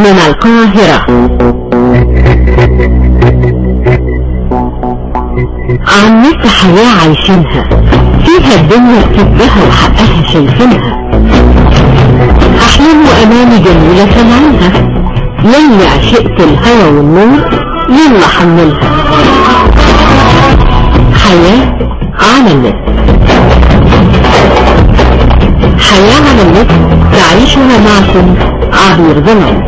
من القاهرة. عن حياة عايشينها فيها الدنيا كتبها وحقها شايفينها أحلام وأماني جميلة سمعينها يلي عشقت الهوى والنور يلا حملها. حياة على النت. حياة على النت تعيشها معكم. عبير ظلام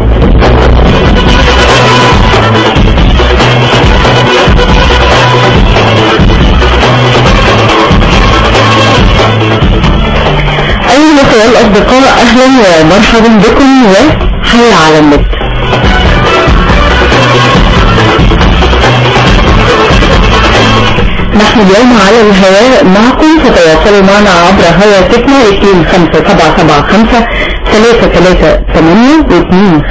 أيها الأخوة الأصدقاء أهلا ومرحبا بكم وحياة على النت؟ نحن اليوم على الهواء معكم فتواصلوا معنا عبر هواتفنا 25775 338 و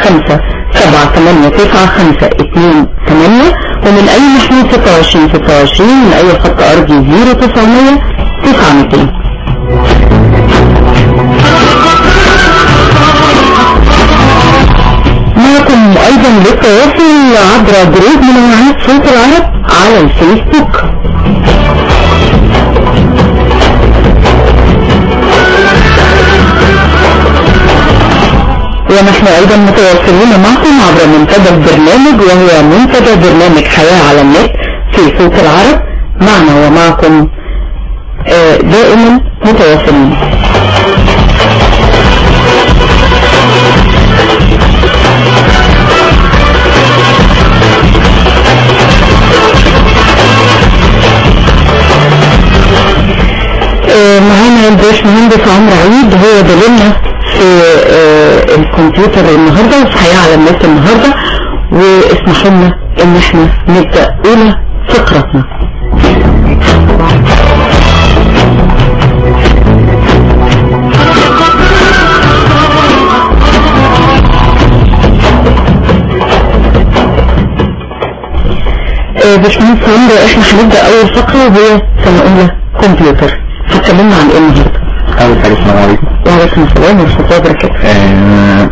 257789528 ومن أي محمول 26 26 من أي خط أرضي؟ 0900 900 معكم أيضا للتواصل عبر جروب منوعات صوت العرب على الفيسبوك. ونحن أيضا متواصلين معكم عبر منتدى البرنامج وهو منتدى برنامج حياة على النت في صوت العرب. معنا ومعكم آه، دائما متواصلين. آه، معانا الباشمهندس عمرو عيد هو دليلنا وفي حياة على النت النهارده واسمحوا لنا إن إحنا نبدأ أولى فقرتنا. آه، باشمهندس عمرو إحنا هنبدأ أول فقرة وهي سنة أولى كمبيوتر. هتكلمنا عن إيه النهارده؟ أول حاجة السلام عليكم. وعليكم السلام ورحمة الله وبركاته.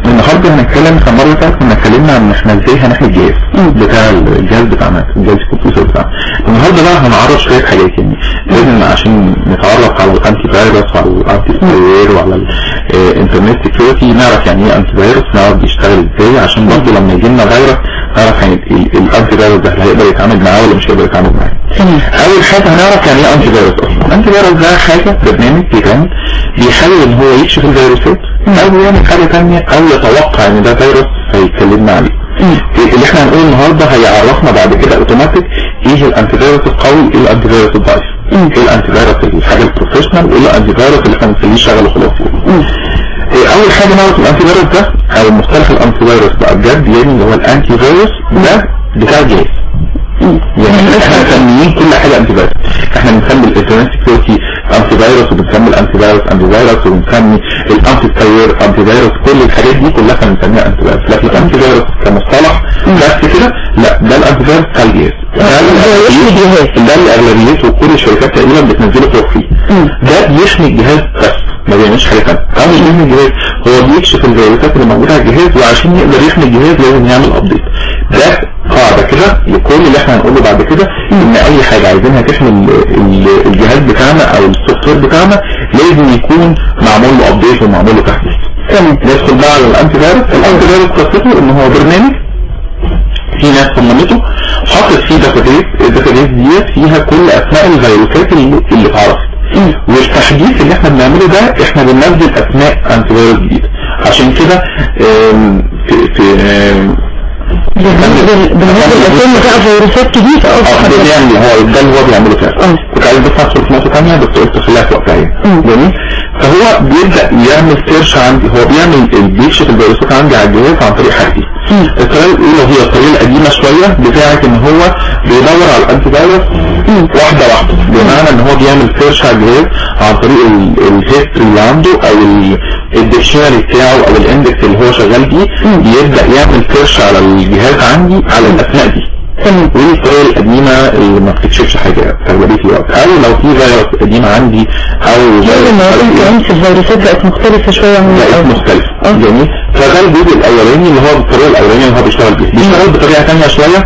النهاردة هنتكلم في المرة اللي فاتت كنا اتكلمنا عن إحنا إزاي هنحمي الجهاز. بتاع الجهاز بتاعنا الجهاز الكمبيوتر بتاعنا. النهاردة بقى هنعرض شوية حاجات يعني. لازم عشان نتعرف على ال antivirus وعلى ال anti-spyware وعلى ال internet security نعرف يعني إيه antivirus نعرف بيشتغل إزاي عشان برضه لما يجي لنا فيروس نعرف يعني ال- ال antivirus ده هيقدر يتعامل معاه ولا مش هيقدر يتعامل معاه. أول حاجة هنعرف يعني إيه antivirus أصلا؟ ال antivirus ده حاجة برنامج بيتعمل بيحاول إن هو يكشف الفيروسات أو يعمل حاجة تانية. أو يتوقع إن ده فيروس فيتكلمنا عليه. اللي إحنا هنقول النهاردة هيعرفنا بعد كده أوتوماتيك إيه ال antivirus القوي إيه ال antivirus الضعيف إيه ال antivirus الحاجة ال professional وإيه ال antivirus اللي إحنا بنخليه يشتغل وخلاص. إيه أول حاجة نعرف ال antivirus ده أو المصطلح ال antivirus بقى بجد يعني اللي هو ال antivirus ده بتاع الجهاز. يعني إحنا مسميين كل حاجة antivirus إحنا بنسمي ال internet security antivirus وبنسمي ال antivirus antivirus وبنسمي ال anti-spyware antivirus كل الحاجات دي كلها إحنا بنسميها antivirus لكن ال antivirus كمصطلح بس كده لا ده ال antivirus بتاع الجهاز ده يحمي الجهاز. ده اللي اغلبيته كل الشركات تقريبا بتنزله فوق فيه ده بيحمي الجهاز بس ما بيعملش حاجة ثانية هو مش بيحمي الجهاز هو بيكشف الفيروسات اللي موجودة على الجهاز وعشان يقدر يحمي الجهاز لازم يعمل update ده قاعدة كده لكل اللي إحنا هنقوله بعد كده إن أي حاجة عايزينها ال- الجهاز بتاعنا أو ال software بتاعنا لازم يكون معمول له update ومعمول له تحديث. تمام. ندخل بقى على ال antivirus ال antivirus قصته إن هو برنامج في ناس صممته حطت فيه database ال database ديت فيها كل أسماء الفيروسات اللي, اللي اتعرفت. والتحديث اللي إحنا بنعمله ده إحنا بننزل أسماء انتي فيروس جديدة. عشان كده في في بقى فيروسات آه بيعمل هو ده اللي هو بيعمله فعلا. كنت عايز بس نقطه بس قلت خليها في وقتها فهو بيبدا يعمل سيرش عندي هو بيعمل بيكشف الفيروسات عندي على الجهاز عن طريق حاجتين مم. الطريقة الاولى هي الطريقة القديمه شوية بتاعه ان هو بيدور على ال antivirus واحدة واحدة بمعنى ان هو بيعمل search على الجهاز عن طريق ال history اللي عنده أو ال dictionary بتاعه أو ال index اللي هو شغال بيه بيبدأ يعمل search على الجهاز عندي على الأسماء دي. الطريقة القديمة اللي ما بتكشفش حاجة في اغلبيه الوقت. أو لو في فيروس قديم عندي أو فيروس كمان في الفيروسات بقت مختلفة شوية عن بقت مختلفة. آه. جميل. فده الجزء الأولاني اللي هو بالطريقة الاولانيه اللي هو بيشتغل بيها بيشتغل بطريقة ثانية شوية.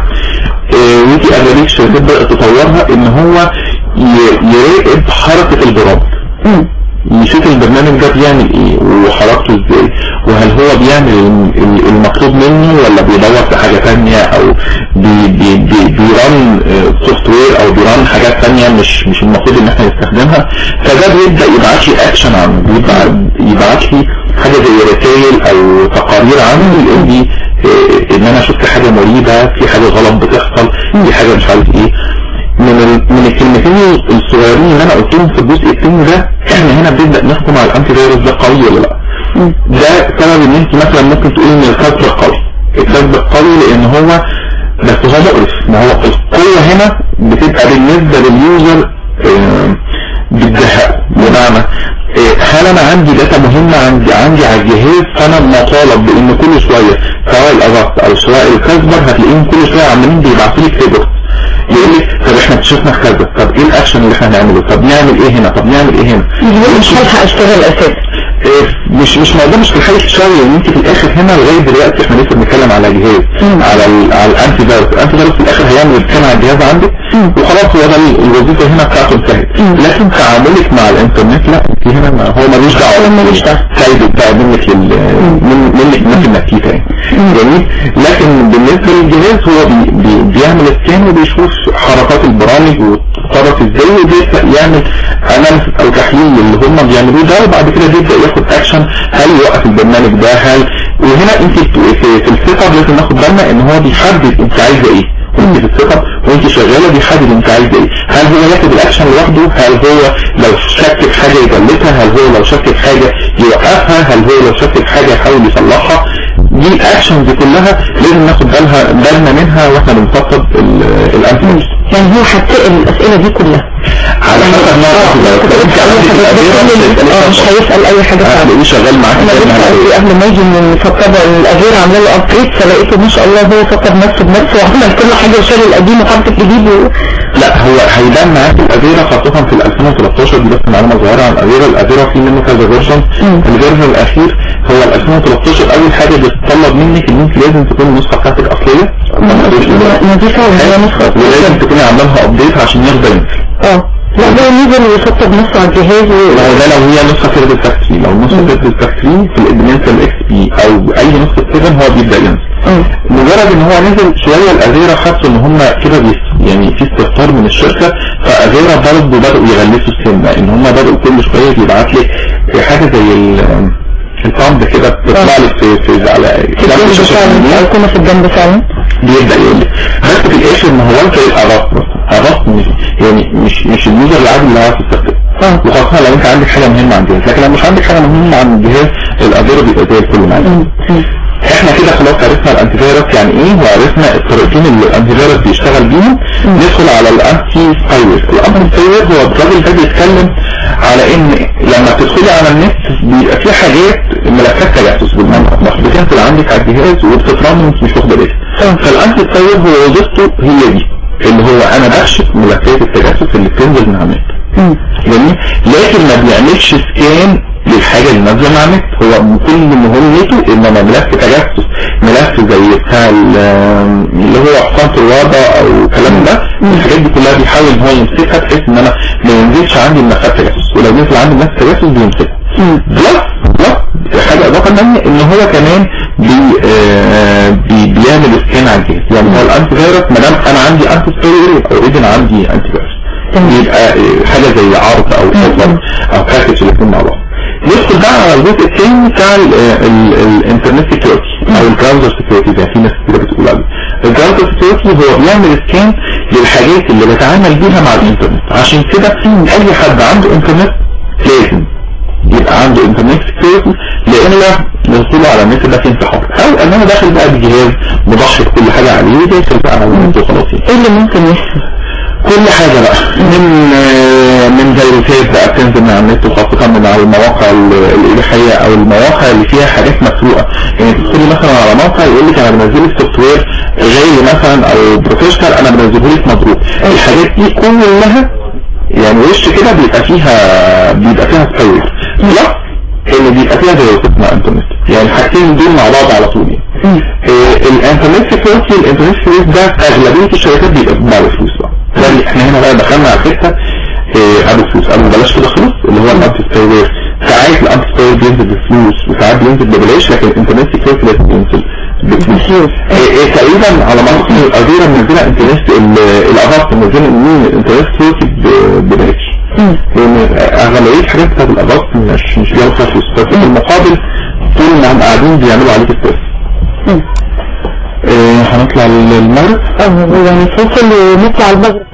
آه، ودي اغلبيه الشركات بدأت تطورها إن هو يراقب حركة البرامج يشوف البرنامج ده بيعمل إيه وحركته إزاي وهل هو بيعمل ال- ال- المطلوب منه ولا بيدور في حاجة تانية أو بي بي بي بي run software أو بي run حاجات تانية مش مش المفروض إن إحنا نستخدمها. فده بيبدأ يبعت لي اكشن عنه بيبعت يبعت لي حاجة زي رسائل أو تقارير عنه لي آه، إن أنا شفت حاجة مريبة في حاجة غلط بتحصل في حاجة مش عارف إيه. من. من الكلمتين الصغيرين اللي أنا قلتهم في الجزء الثاني ده إحنا هنا بنبدأ نحكم على ال antivirus ده قوي ولا لأ. ده سبب إن أنت مثلا ممكن تقولي إن الكاسبر قوي. الكاسبر قوي لأن هو بس هو مقرف. ما هو القوة هنا بتبقى بالنسبة لل user بتزهقه بمعنى آه، هل أنا عندي data مهمة؟ عندي عندي على الجهاز فأنا مطالب بإن كل شوية سواء الاغاث أو سواء الكاسبر هتلاقيهم كل شوية عمالين بيبعتوا لي كريبت يقول لي طب إحنا اكتشفنا كذا طب إيه الأكشن اللي إحنا هنعمله؟ طب نعمل إيه هنا؟ طب نعمل إيه هنا؟ مش هلحق أشتغل أساسا. مش مش موضوع مش في الحاجة الشوية ان أنت في الآخر هنا لغاية دلوقتي إحنا لسه بنتكلم على جهاز. على ال على ال antivirus ال antivirus في الآخر هيعمل scan على الجهاز عندك. وخلاص هو ده ال- الوظيفة هنا بتاعته انتهت. لكن تعاملك مع الإنترنت لا أنت هنا ما هو ملوش دعوة. هو ملوش دعوة. سايبك بقى منك لل منك منك النتيجة يعني. جميل. لكن بالنسبة للجهاز هو بي بي بيعمل scan وبيشوف حركات البرامج وتصرف إزاي وبيبدأ يعمل analysis أو تحليل اللي هم بيعملوه ده وبعد كده بيبدأ ياخد اكشن هل يوقف البرنامج ده؟ هل؟ وهنا انت في, اب لازم ناخد بالنا إن هو بيحدد انت عايزة إيه. وانت في اب وانت شغالة بيحدد انت عايزة إيه. هل هو ياخد الاكشن لوحده؟ هل هو لو شك في حاجة ي delete ها؟ هل هو لو شك في حاجة يوقفها؟ هل هو لو شك في حاجة يحاول يصلحها؟ دي الأكشن دي كلها لازم ناخد بالها بالنا منها وإحنا بنخطط الانتي يعني هو هتسأل الأسئلة دي كلها. على حسب عندك لحضرتك الأدوية، كل آه مش هيسأل أي فعلا. هتلاقيه شغال معاك ما قبل ما يجي من فطبع الاجير عاملة له ابديت فلقيته ما شاء الله هو فطر نفسه بنفسه وعمل كل حاجة وشال القديم وحط الجديد. لا هو هيبان معاك الأديرة خاصة في ال 2013 دي بس معلومة صغيرة عن الأديرة الأديرة في منه كذا فيرجن. الفيرجن الأخير هو ال 2013 أول حاجة بتطلب منك إن أنت لازم تكون النسخة بتاعتك أصلية. ما دي فعلا هي نسخة. ولازم تكوني عاملة لها أبديت عشان يقدر ينزل آه. لا هو نزل ويسطب نفسه على الجهاز. ما هو ده لو هي نسخة فيرد فاكتوري لو نسخة فيرد فاكتوري في الادمنتال إكس بي أو أي نسخة 7 هو بيبدأ ينزل. مجرد إن هو نزل شوية الازيرة حسوا إن هم كده بيس- يعني في استفسار من الشركة. فازيرة برضه بدأوا يغلسوا السن ان هم بدأوا كل شوية يبعت لك حاجة زي ال البامب كده بتطلع لك في في على. الايقونه في الجنب. فعلا؟ بيبدأ يقول لك بس في الآخر ما هو أنت الارق بس. ارق مش يعني مش مش اليوزر العادي اللي عارف يستخدمه وخاصة لو أنت عندك حاجة مهمة عن الجهاز لكن لو مش عندك حاجة مهمة عن الجهاز الأدوية بيبقى زي الفل معاك. إحنا كده خلاص عرفنا الانتي فيروس يعني إيه وعرفنا الطريقتين اللي الانتي فيروس بيشتغل بيهم ندخل على الانتي سبايوير الانتي سبايوير هو الراجل ده بيتكلم على إن لما تدخلي على النت بيبقى في حاجات ملفات تجسس بالمعنى بتنزل عندك على الجهاز وبتترن وانت مش واخدة بالك. فال anti-spyware هو وظيفته هي دي اللي هو أنا بكشف ملفات التجسس اللي بتنزل من على النت. جميل لكن ما بيعملش scan للحاجة اللي نازلة من على النت هو كل مهمته إنما ملف تجسس ملف زي بتاع ال- اللي هو حصانة الوضع أو الكلام ده. الحاجات دي كلها بيحاول إن هو يمسكها بحيث إن أنا ما ينزلش عندي ملفات تجسس. ولو نزل عندي ملف تجسس بيمسكها. plus plus حاجة إضافة إن هو كمان بي آه بي بيعمل scan على الجهاز. يعني هو ال antivirus ما دام أنا عندي antivirus already أنا عندي antivirus. يبقى آه، حاجة زي عرض أو offer أو package الاثنين مع بعض. ندخل بقى على الجزء الثاني بتاع ال- ال- ال internet security أو ال browser security زي في ناس كتير بتقول عليه. ال browser security هو بيعمل scan للحاجات اللي بتعامل بيها مع الانترنت. عشان كده أي حد عنده انترنت لازم يبقى عنده internet security لأن دخوله على النت ده في انتحار. أو إن أنا داخل بقى بجهاز مضحي بكل حاجة عليه وداخل بقى على النت وخلاص. إيه اللي ممكن يحصل؟ كل حاجة بقى. من من فيروسات بقى بتنزل من على النت وخاصة من على المواقع ال- الإباحية أو المواقع اللي فيها حاجات مسروقة يعني تدخلي مثلا على موقع يقول لك أنا بنزل لك software غالي مثلا أو بروفيشنال أنا بنزله لك مضروب. الحاجات دي كلها يعني وش كده بيبقى فيها بيبقى فيها سباير بلس اللي بيبقى فيها زي اسمها انترنت يعني الحاجتين دول مع بعض على طول يعني. الإنترنت سكيورتي الإنترنت سكيورتي ده أغلبية الشركات بيبقى ده اللي إحنا هنا بقى دخلنا على حتة آه، ابو فلوس قالوا بلاش كده خالص اللي هو الانتي سباير ساعات الانتي سباير بينزل بفلوس وساعات بينزل ببلاش لكن الإنترنت سكيورتي لازم ينزل بفلوس. آه، آه، تقريبا على ما اذكر الاديره منزله انترنت الافاست منزله مين الانترنت سكيورتي ببلاش. لأن أغلبية الحاجات بتاعت الافاست مش مش فيها فلوس بس في المقابل طول ما هم قاعدين بيعملوا عليك التست هنطلع للمغرب أه يعني فاصل ونطلع المغرب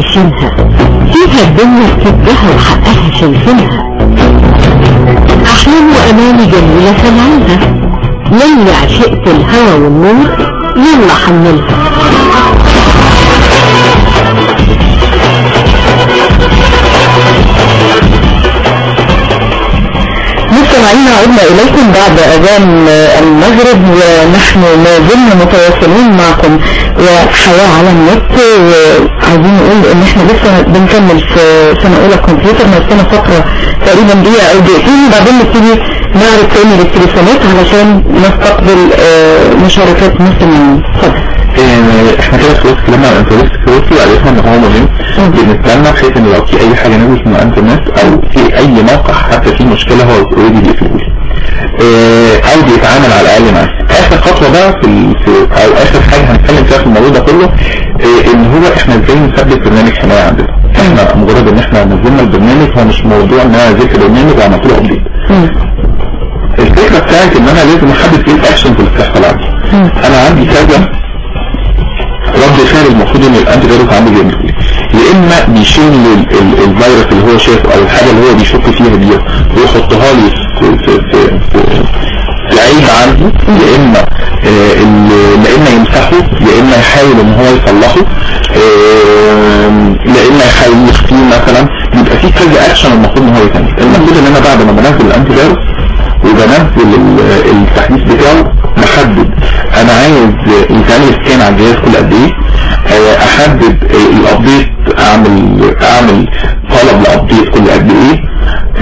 عايشينها فيها الدنيا بتدها وحقها شايفينها أحلام وأماني جميلة سمعينها يلي عشقت الهوى والنور يلا حملها مستمعينا عدنا إليكم بعد أذان المغرب ونحن ما زلنا متواصلين معكم. وحياة على النت وعايزين نقول إن إحنا لسه بنكمل في سنة أولى كمبيوتر نفسنا فقرة تقريبا دقيقة أو دقيقتين وبعدين نبتدي نعرض تاني للتليفونات علشان نستقبل آه، مشاركات مستمعين اتفضل إحنا كده خلاص اتكلمنا عن ال internet security وعرفنا ان هو مهم بالنسبة لنا بحيث إن لو في أي حاجة نزلت من الانترنت أو في أي موقع حتى في مشكلة هو already بيقفله إيه، أو بيتعامل على الأقل معاه آخر خطوة بقى في, أو آخر حاجة هنتكلم فيها في الموضوع ده كله إيه، إن هو إحنا إزاي نثبت برنامج حماية عندنا؟ إحنا مجرد إن إحنا نزلنا البرنامج هو مش موضوع إن أنا نزلت برنامج وعملت له update. الفكرة بتاعت إن أنا لازم أحدد إيه ال actions اللي بتحصل عندي أنا عندي كذا رد فعل المفروض إن ال antivirus عنده بيعمل يا إما بيشيل ال- ال- الفيروس اللي هو شافه أو الحاجة اللي هو بيشك فيها دي ويحطها لي في في في في عيب عندي يا إما آه، يا إما يمسحه يا إما يحاول إن هو يصلحه آه، يا إما يحاول يخفيه مثلا يبقى في كذا اكشن المفروض إن هو يتعمل المفروض إن أنا بعد ما بنزل ال antivirus وبنزل ال- التحديث بتاعه بحدد أنا عايز يتعمل scan على الجهاز كل قد إيه آه، أحدد آه، ال update اعمل أعمل طلب ل update كل قد إيه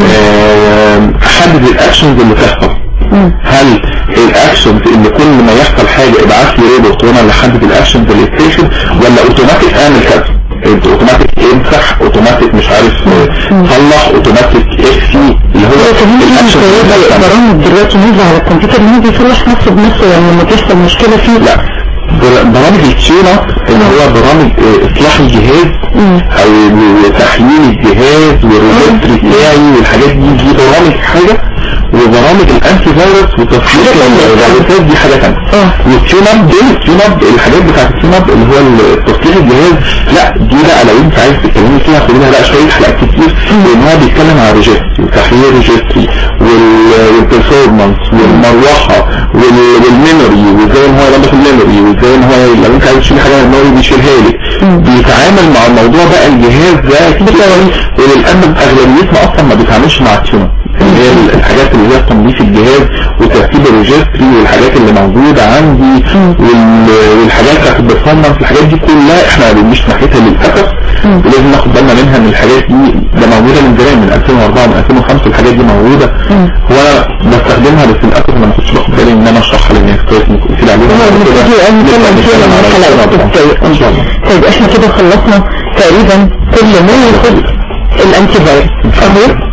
آه، أحدد ال actions اللي تحصل. هل ال actions اللي كل ما يحصل حاجة ابعت لي report وأنا اللي احدد ال actions اللي ولا أوتوماتيك أعمل كذا. أنت أوتوماتيك امسح أوتوماتيك مش عارف آه، صلح أوتوماتيك اخفي اللي هو هو كمان في ال actions اللي مشكلة بتحصل. برامج دلوقتي نازلة على الكمبيوتر إن هو بيصلح نفسه بنفسه يعني لما تحصل مشكلة فيه. لا بر- برامج ال tune up اللي هو برامج آه، إصلاح الجهاز أو تحليل الجهاز وال registry بتاعي والحاجات دي دي برامج حاجة. وبرامج ال anti حاجة تانية. الفيروسات دي حاجة ثانية آه. وال tune up دي ال tune up الحاجات بتاعت ال tune up اللي هو تصليح الجهاز لا دي بقى لو انت عايز تتكلمي فيها خدي لها بقى شوية حلقات كتير. لأن هو بيتكلم على ال registry وتحليل ال registry وال performance والمروحة وال- والـ memory وازاي ان هو يربط ال memory وازاي ان هو لو انت عايز تشيل حاجة من ال memory بيشيلها لك. بيتعامل مع الموضوع بقى الجهاز ده كتير. وللأسف أغلبيتنا أصلا ما بيتعاملش مع ال tune اللي هي الحاجات اللي هي تنظيف الجهاز وترتيب ال registry والحاجات اللي موجودة عندي وال- والحاجات بتاعت ال performance الحاجات دي كلها إحنا ما بنمشي ناحيتها للأسف. ولازم ناخد بالنا منها ان الحاجات دي. ده موجودة من زمان من 2004 من 2005 الحاجات دي موجودة. وأنا بستخدمها بس للأسف أنا ما كنتش باخد بالي إن أنا أشرحها للناس كويس ممكن إن شاء الله. طيب إحنا كده خلصنا تقريبا كل ما يخص الانتي فيروس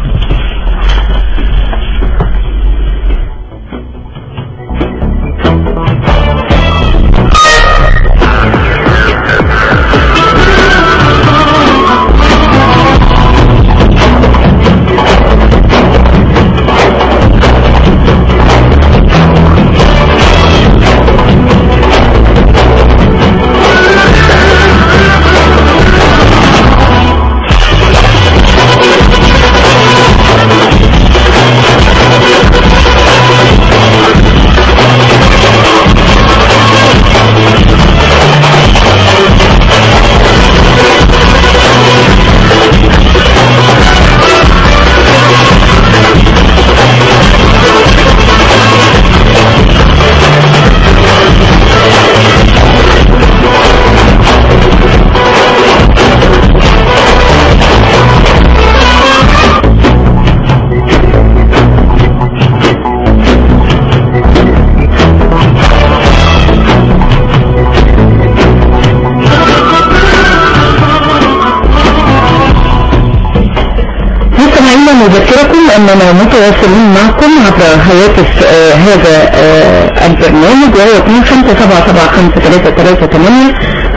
نذكركم أننا متواصلين معكم عبر هواتف آه هذا آه البرنامج وهو 257753338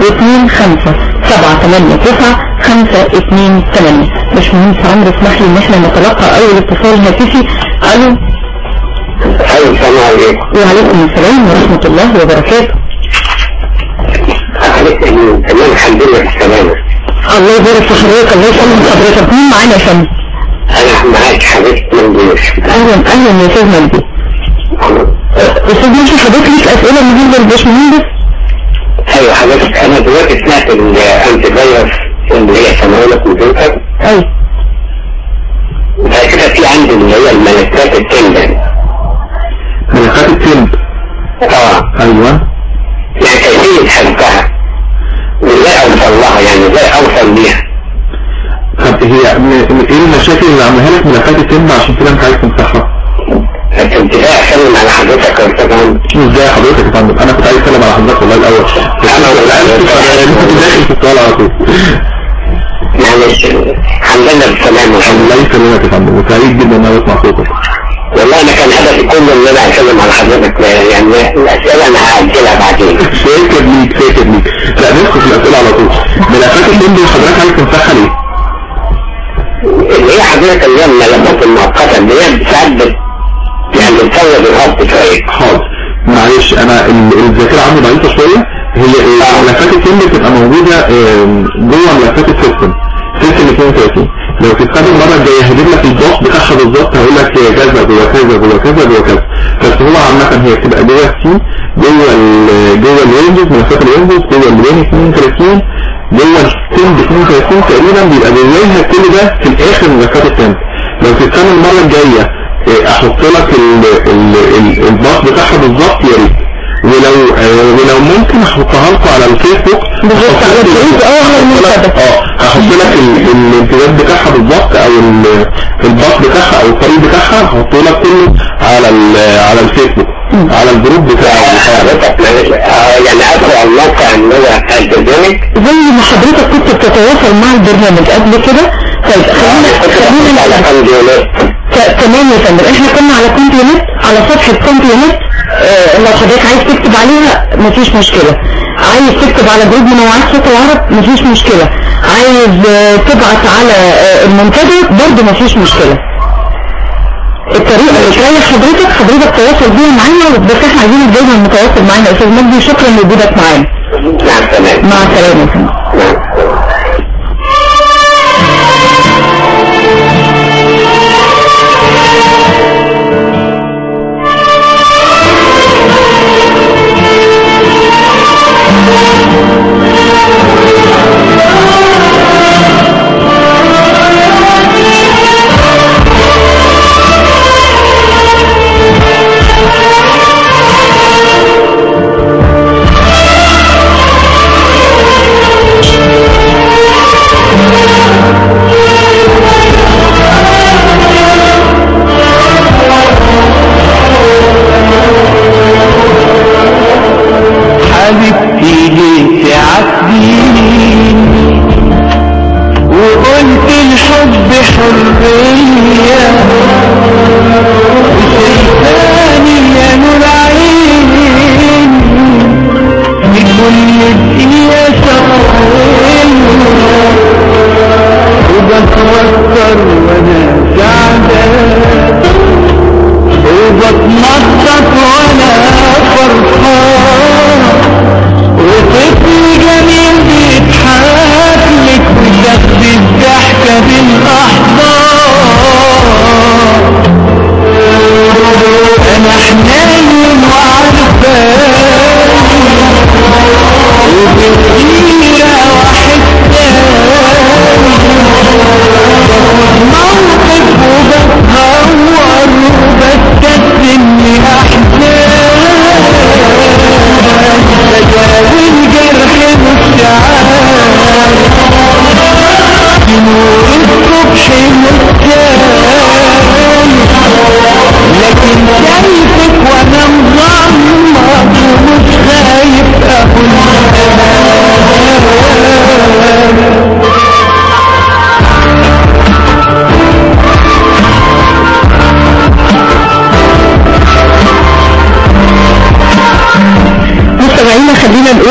و 25 سبعة ثمانية تسعة خمسة اتنين ثمانية. باشمهندس عمرو اسمح لي ان إحنا نتلقى اول اتصال هاتفي. ألو؟ أيوه السلام عليكم. وعليكم السلام ورحمة الله وبركاته. حضرتك تمام الحمد لله بالسلامة الله يبارك في حضرتك الله يسلم حضرتك مين معانا يا فندم معاك حضرتك مندوش أهلا أهلا يا أستاذ مجدي. أستاذ مجدي حضرتك ليك أسئلة مهمه للباشمهندس أيوه حضرتك أنا دلوقتي سمعت الانتي فيروس اللي هي سمعونا كمبيوتر أيوه. بعد كده في عندي اللي هي الملكات التندن ملكات التلب آه. أيوه. يعني كيفية حذفها وإزاي أوصل لها؟ يعني إزاي أوصل ليها؟ المشاكل اللي عملها لك ملفات التلب عشان كده انت عايز تمسحها كنت إزاي اسلم على حضرتك يا أستاذ عمرو؟ إزاي حضرتك يا فندم أنا كنت عايز اسلم على حضرتك والله الأول. أنا والله- أنا كنت داخل في السؤال على طول. معلش. الحمد لله بالسلامة. الله يسلمك يا فندم وسعيد جدا إن أنا أسمع صوتك. والله أنا كان هدفي كله إن أنا اسلم على حضرتك يعني الأسئلة أنا هأجلها بعدين. شاكر ليك شاكر ليك. لا ندخل في الأسئلة على طول. ملفات اللي حضرتك عايز تمسحها ليه؟ هي حضرتك اللي هي الملفات المؤقته اللي هي ساعات بت يعني بتسوي الهبط شوية. حاضر. معلش أنا ال- الذاكرة عندي ضعيفة شوية. هي آه. آه، ملفات ال temp بتبقى موجودة آم، جوه ملفات ال system system 32 لو تتخيل المرة الجاية هجيب لك الضغط بتاعها بالظبط هقول لك هي كذا جوه كذا جوه كذا جوه كذا. بس هو عامة هي بتبقى جوه ال C جوه ال جوه ال Windows ملفات ال Windows جوه ال win 32 جوه ال system 32 تقريبا بيبقى جواها كل ده الآخر ملفات ال temp لو تستنى المرة الجاية إيه، أحط لك ال- ال- ال- ال path بتاعها بالظبط يا ريت. ولو آه، ولو ممكن أحطها لكم على الفيسبوك. بالظبط، على الفيسبوك، أه،. آه هحط لك ال- الامتداد بتاعها بالظبط أو ال- ال path بتاعها أو الطريق بتاعها. هحطه لك كله على ال- على الفيسبوك. على ال group بتاع حضرتك معلش آه، يعني ادخل على الموقع اللي هو البرنامج زي ما حضرتك كنت بتتواصل مع البرنامج قبل كده طيب خلينا تمام يا فندم. إحنا كنا على compliment على صفحة compliment آه لو حضرتك عايز تكتب عليها مفيش مشكلة. عايز تكتب على group منوعات صوت العرب مفيش مشكلة. عايز آه تبعت على آه المنتدى برضه مفيش مشكلة. الطريقة اللي تريح حضرتك حضرتك تواصل بيها معانا بس إحنا عايزينك دايما متواصل معانا. يا أستاذ مجدي شكرا لوجودك معانا. مع السلامة. مع السلامة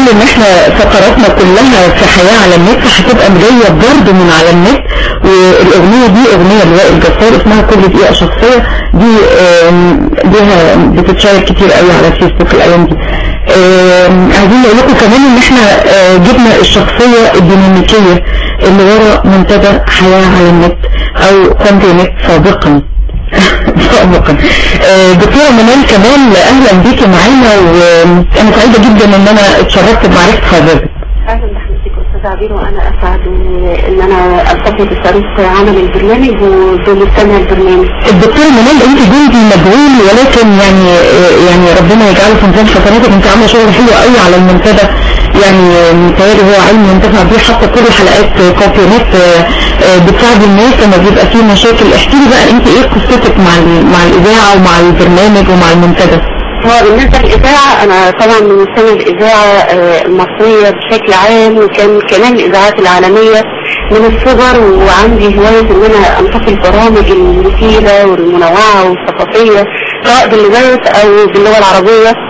بنقول ان إحنا فقراتنا كلها في حياة على النت هتبقى مجية برضه من على النت. والأغنية دي أغنية لوائل جسار اسمها كل دقيقة شخصية. دي ليها بتتشارك كتير قوي على الفيسبوك الأيام دي. عايزين نقول لكم كمان إن إحنا آه، جبنا الشخصية الديناميكية اللي ورا منتدى حياة على النت أو content سابقا سابقا. آه، دكتورة منال كمان أهلا بيكي معانا وأنا سعيدة جدا إن أنا اتشرفت بمعرفة حضرتك. أهلا بحضرتك أستاذ عبير وأنا أسعد ان أنا ألتقي بشريك عمل البرنامج وبمستمع البرنامج. الدكتورة منال أنت جندي مجهول ولكن يعني آه، يعني ربنا يجعله في ميزان حسناتك أنت عاملة شغل حلو قوي على المنتدى. يعني آه، متهيألي هو علم ينتفع بيه حتى كل حلقات كوبي نت بتساعد الناس لما بيبقى فيه مشاكل. احكي لي بقى انت إيه قصتك مع مع الإذاعة ومع البرنامج ومع المنتدى؟ هو بالنسبة للإذاعة أنا طبعا من مستمع الإذاعة آه، المصرية بشكل عام وكان كمان الإذاعات العالمية من الصغر وعندي هواية إن أنا أنتقي البرامج المفيدة والمنوعة والثقافية سواء باللغات أو باللغة العربية.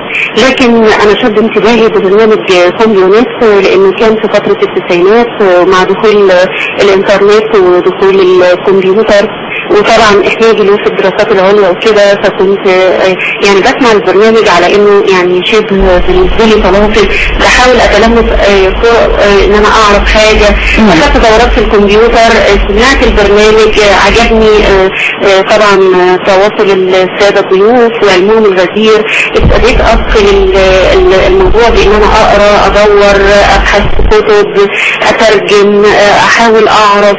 لكن أنا شد انتباهي ببرنامج كومبيونيت لأنه كان في فترة التسعينات مع دخول الإنترنت ودخول الكمبيوتر. وطبعا له في الدراسات العليا وكده فكنت آه، يعني بسمع البرنامج على إنه يعني شبه بالنسبة لي تناقض بحاول أتلمس آه، طرق آه، إن أنا أعرف حاجة. اخدت دورات في الكمبيوتر آه، سمعت البرنامج آه، عجبني آه، آه، طبعا آه، تواصل السادة الضيوف وعلمهم الغزير. ابتديت أدخل ال- ال- الموضوع بإن أنا أقرأ أدور أبحث في كتب أترجم آه، أحاول أعرف.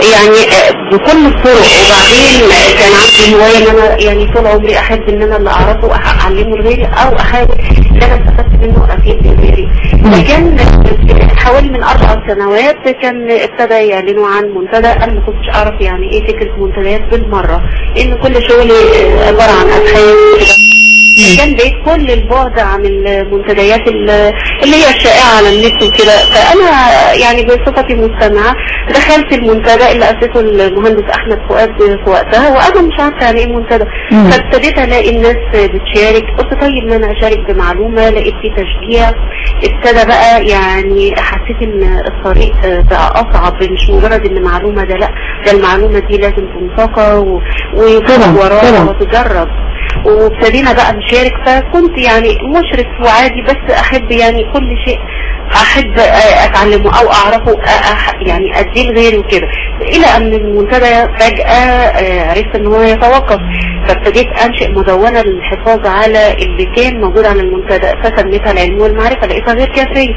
يعني آه، بكل الطرق. وبعدين كان عندي هواية إن أنا يعني طول عمري أحب إن أنا اللي أعرفه أعلمه لغيري أو أحاول إن أنا استفدت منه افيد لغيري فكان آه، حوالي من أربع سنوات كان ابتدى يعلنوا عن منتدى. أنا ما كنتش أعرف يعني إيه فكرة منتديات بالمرة لأن كل شغلي عبارة عن أبحاث. كان بعيد كل البعد عن المنتديات ال- اللي هي الشائعة على النت وكده. فأنا يعني بصفتي مستمعة دخلت المنتدى اللي أسسه المهندس أحمد فؤاد في وقتها وأنا مش عارفة يعني إيه منتدى. فابتديت ألاقي الناس بتشارك. قلت طيب ما أنا أشارك بمعلومة لقيت فيه تشجيع. ابتدى بقى يعني حسيت إن الطريق بقى أصعب مش مجرد إن معلومة ده لأ ده المعلومة دي لازم تنتقى و- طبعا، ويكون وراها. وتجرب. وابتدينا بقى نشارك فكنت يعني مشرف وعادي بس أحب يعني كل شيء أحب أتعلمه أو أعرفه يعني أديه لغيري وكده. إلى أن المنتدى فجأة آه، عرفت إن هو يتوقف فابتديت أنشئ مدونة للحفاظ على اللي كان موجود على المنتدى فسميتها العلم والمعرفة لقيتها غير كافية.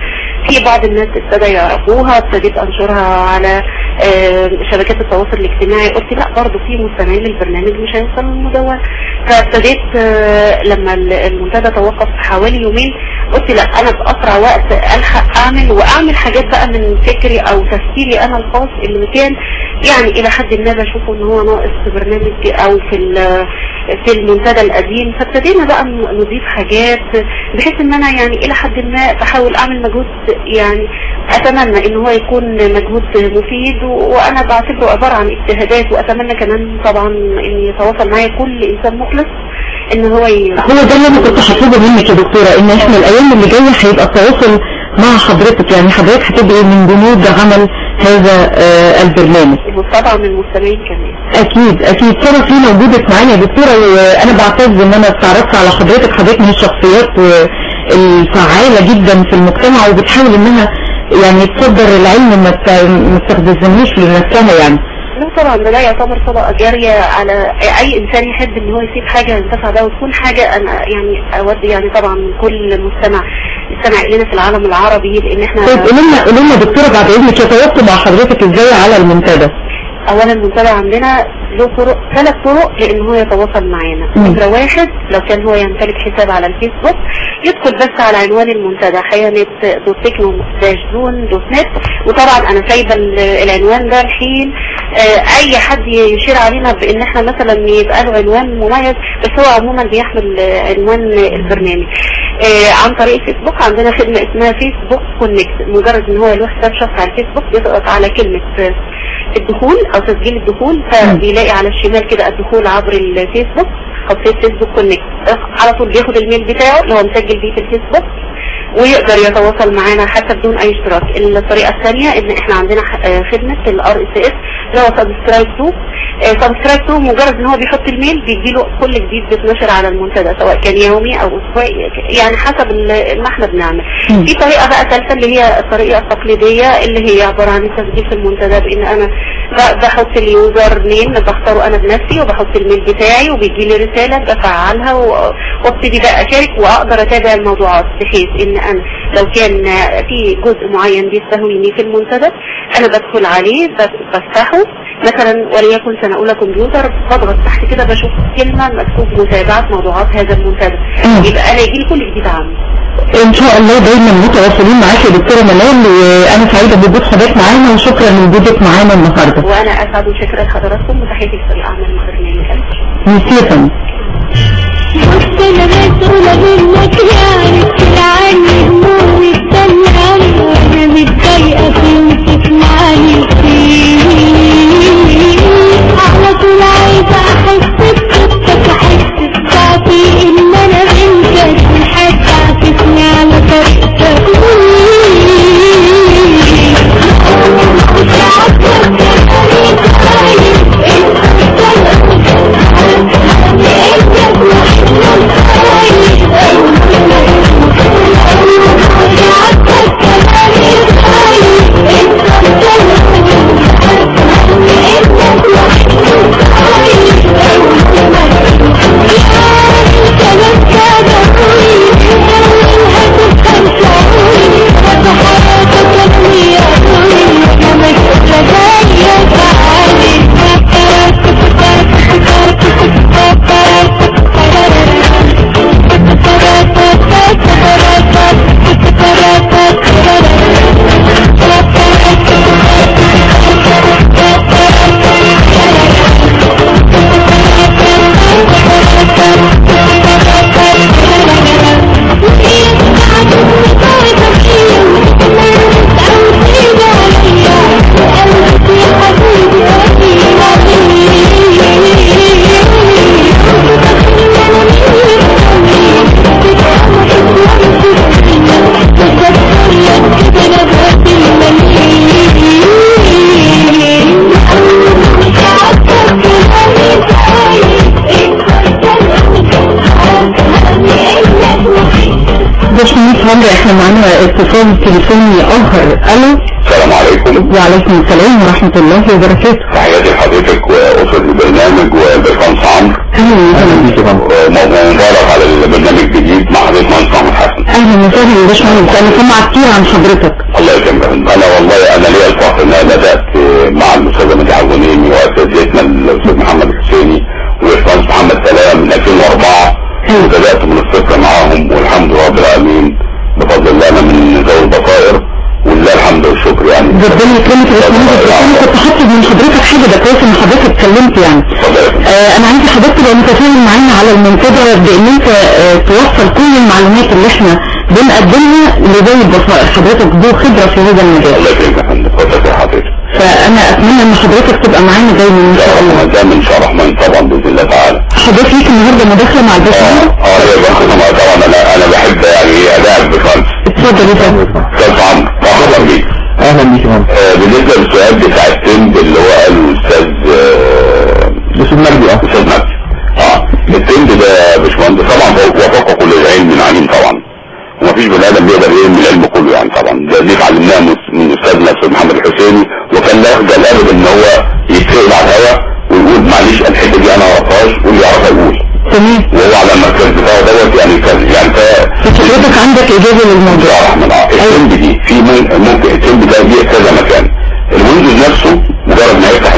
في بعض الناس ابتدى يعرفوها ابتديت أنشرها على شبكات التواصل الاجتماعي. قلت لا برضه في مستمعين للبرنامج مش هيوصلوا للمدونة. فابتديت آه، لما ال- المنتدى توقف حوالي يومين قلت لا أنا باسرع وقت ألحق أعمل وأعمل حاجات بقى من فكري أو تفكيري أنا الخاص اللي كان يعني إلى حد ما بشوفه إن هو ناقص في برنامج أو في في المنتدى القديم. فابتدينا بقى نضيف حاجات بحيث إن أنا يعني إلى حد ما بحاول أعمل مجهود يعني أتمنى إن هو يكون مجهود مفيد وأنا بعتبره عبارة عن اجتهادات وأتمنى كمان طبعا إن يتواصل معايا كل إنسان مخلص إن هو ي... هو ده اللي أنا كنت هطلبه منك يا دكتورة إن إحنا الأيام اللي جاية هيبقى التواصل مع حضرتك. يعني حضرتك هتبقي من جنود عمل هذا آه، البرنامج. وطبعا المستمعين كمان. أكيد أكيد. شرف لينا وجودك معانا يا دكتورة وأنا بعتز إن أنا اتعرفت على حضرتك حضرتك من الشخصيات الفعالة جدا في المجتمع وبتحاول إنها يعني تصدر العلم ما ت- ما تخزنوش لنفسها يعني. لا طبعا ده لا يعتبر صدقة جارية على أي إنسان يحب إن هو يسيب حاجة ينتفع بها وتكون حاجة أنا يعني اود يعني طبعا من كل مستمع يستمع الينا في العالم العربي لأن إحنا طيب قولي لنا قولي لنا دكتورة بعد إذنك يتواصلوا مع حضرتك إزاي على المنتدى؟ اولا المنتدى عندنا له طرق ثلاث طرق لأن هو يتواصل معانا. نمرة واحد لو كان هو يمتلك حساب على الفيسبوك يدخل بس على عنوان المنتدى حيانت دوت تكنو dash zone dot net. وطبعا أنا سايبة ال- العنوان ده الحين أي حد يشير علينا بإن إحنا مثلا يبقى له عنوان مميز بس هو عموما بيحمل آه، عنوان البرنامج. آه، عن طريق فيسبوك عندنا خدمة اسمها Facebook Connect. مجرد إن هو حساب شخصي على الفيسبوك بيضغط على كلمة آه، الدخول أو تسجيل الدخول فبيلاقي على الشمال كده الدخول عبر الفيسبوك خاصية Facebook Connect. على طول بياخد ال mail بتاعه اللي هو مسجل بيه في الفيسبوك. ويقدر يتواصل معانا حتى بدون أي اشتراك. الطريقة الثانية إن إحنا عندنا آه، خدمة ال RSS اللي هو subscribe to subscribe to مجرد إن هو بيحط ال mail بيجي له كل جديد بيتنشر على المنتدى سواء كان يومي أو أسبوعي يعني حسب ما إحنا بنعمل. في طريقة بقى ثالثة اللي هي الطريقة التقليدية اللي هي عبارة عن التسجيل في المنتدى بإن أنا بحط ال user name بختاره أنا بنفسي وبحط ال mail بتاعي وبيجي لي رسالة بفعلها وأبتدي بقى أشارك وأقدر أتابع الموضوعات بحيث إن أنا لو كان في جزء معين بيستهويني في المنتدى أنا بدخل عليه بفتحه. مثلا وليكن سنة اولى كمبيوتر بضغط تحت كده بشوف كلمة مكتوب متابعة موضوعات هذا المنتدى. يبقى أنا يجي لي كل جديد عنه إن شاء الله دايما متواصلين معاك يا دكتورة منال وأنا سعيدة بوجود حضرتك معانا وشكرا لوجودك معانا النهاردة. وأنا أسعد وشاكرة لحضراتكم وتحياتي لفريق اعمال البرنامج نسيتم كنت أنا مسؤولة منك يعني تلعني همومي تدلعني وأنا متضايقة فين تسمعني. اتصال تليفوني آخر. ألو؟ السلام عليكم. وعليكم السلام ورحمة الله وبركاته. تحياتي لحضرتك وأسرة البرنامج وباشمهندس عمرو ومبارك على البرنامج الجديد مع حضرتك مهندس محمد حسن. أهلا وسهلا يا باشمهندس. أنا سامعة كتير عن حضرتك. الله يكرمك. أنا والله أنا ليا الفخر ان أنا بدأت مع الاستاذه مديحه الغنيمي واساتذتنا الأستاذ محمد الحسيني والباشمهندس محمد سلام من 2004 وبدات من الصفر معاهم والحمد لله رب العالمين. ربنا يكرمك يا باشمهندس بس أنا كنت حاطط من حضرتك حاجة ده كويس إن حضرتك اتكلمت يعني. آه أنا عايزة حضرتك تبقى متفاهم معانا على المنتدى بان أنت آه توصل كل المعلومات اللي إحنا بنقدمها لذوي البصائر حضرتك ذو خبرة في هذا المجال. الله يكرمك يا فندم. اتفضل يا حضرتك. فأنا أتمنى إن حضرتك تبقى معانا دايما إن شاء الله. ده من شاء الرحمن طبعا بإذن الله تعالى. حضرتك ليك النهارده مداخلة مع آه الباشمهندس آه يا باشمهندس طبعا أنا أنا بحب يعني أداء الباشمهندس اتفضل يا فندم أستاذ عمرو مرحبا بيك أهلا بيك يا آه، بالنسبة للسؤال بتاع التند اللي هو قاله الاستاذ آه، أستاذ مجدي آه. أستاذ مجدي. آه التند ده يا باشمهندس طبعا وفوق كل العلم من عليم طبعا. ومفيش بني آدم بيقدر يعلم العلم كله يعني طبعا. ده دي اتعلمناه من استاذنا الاستاذ محمد الحسيني. وكان لا يخجل ابدا إن هو يتسال على الهواء ويقول معلش الحتة دي أنا ما أعرفهاش واللي يعرفها يقول. تمام. وهو على المركز بتاعه دوت يعني كان يعني ف- فحضرتك عندك اجابة للموضوع. يا رحمة التمب دي في مم- ممكن التمب ده ليه كذا مكان. الويندوز نفسه مجرد ما يفتح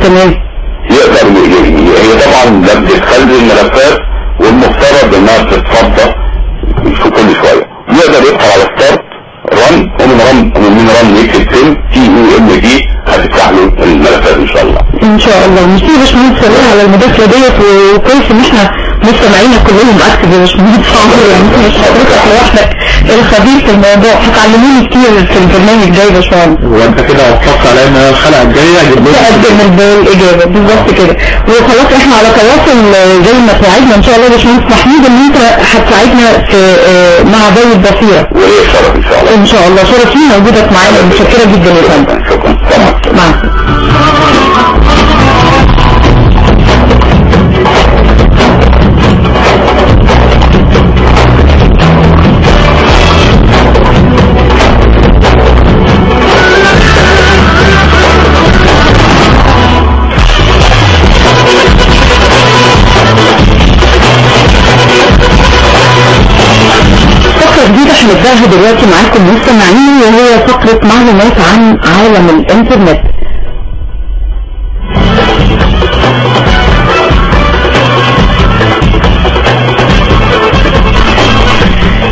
تمام. يقدر ي- ي- هي طبعا بتخلي الملفات والمفترض إنها بتتفضى في كل شوية. يقدر يدخل على start run ومن run ومن run يكتب سن تي يو ام دي هتفتح له الملفات إن شاء الله. إن شاء الله. ميرسي يا باشمهندس على المداخله ديت وكويس إن إحنا مستمعينا كلهم active يا باشمهندس. عمرو يعني مش حضرتك لوحدك الخبير في الموضوع. هتعلموني كتير في البرنامج ده يا باشمهندس. وانت كده وفقت على ان الحلقة الجاية تقدم الاجابه بالظبط كده. وخلاص إحنا على تواصل آه، زي ما توعدنا إن شاء الله يا باشمهندس محمود إن أنت هتساعدنا في آه، مع ذوي البصيره وليه شرف إن شاء الله؟ إن شاء الله. شرف لينا وجودك معانا. متشكرة جدا يا فندم. شكرا. مع هنبدأها دلوقتي معاكم مستمعين وهي فقرة معلومات عن عالم الإنترنت.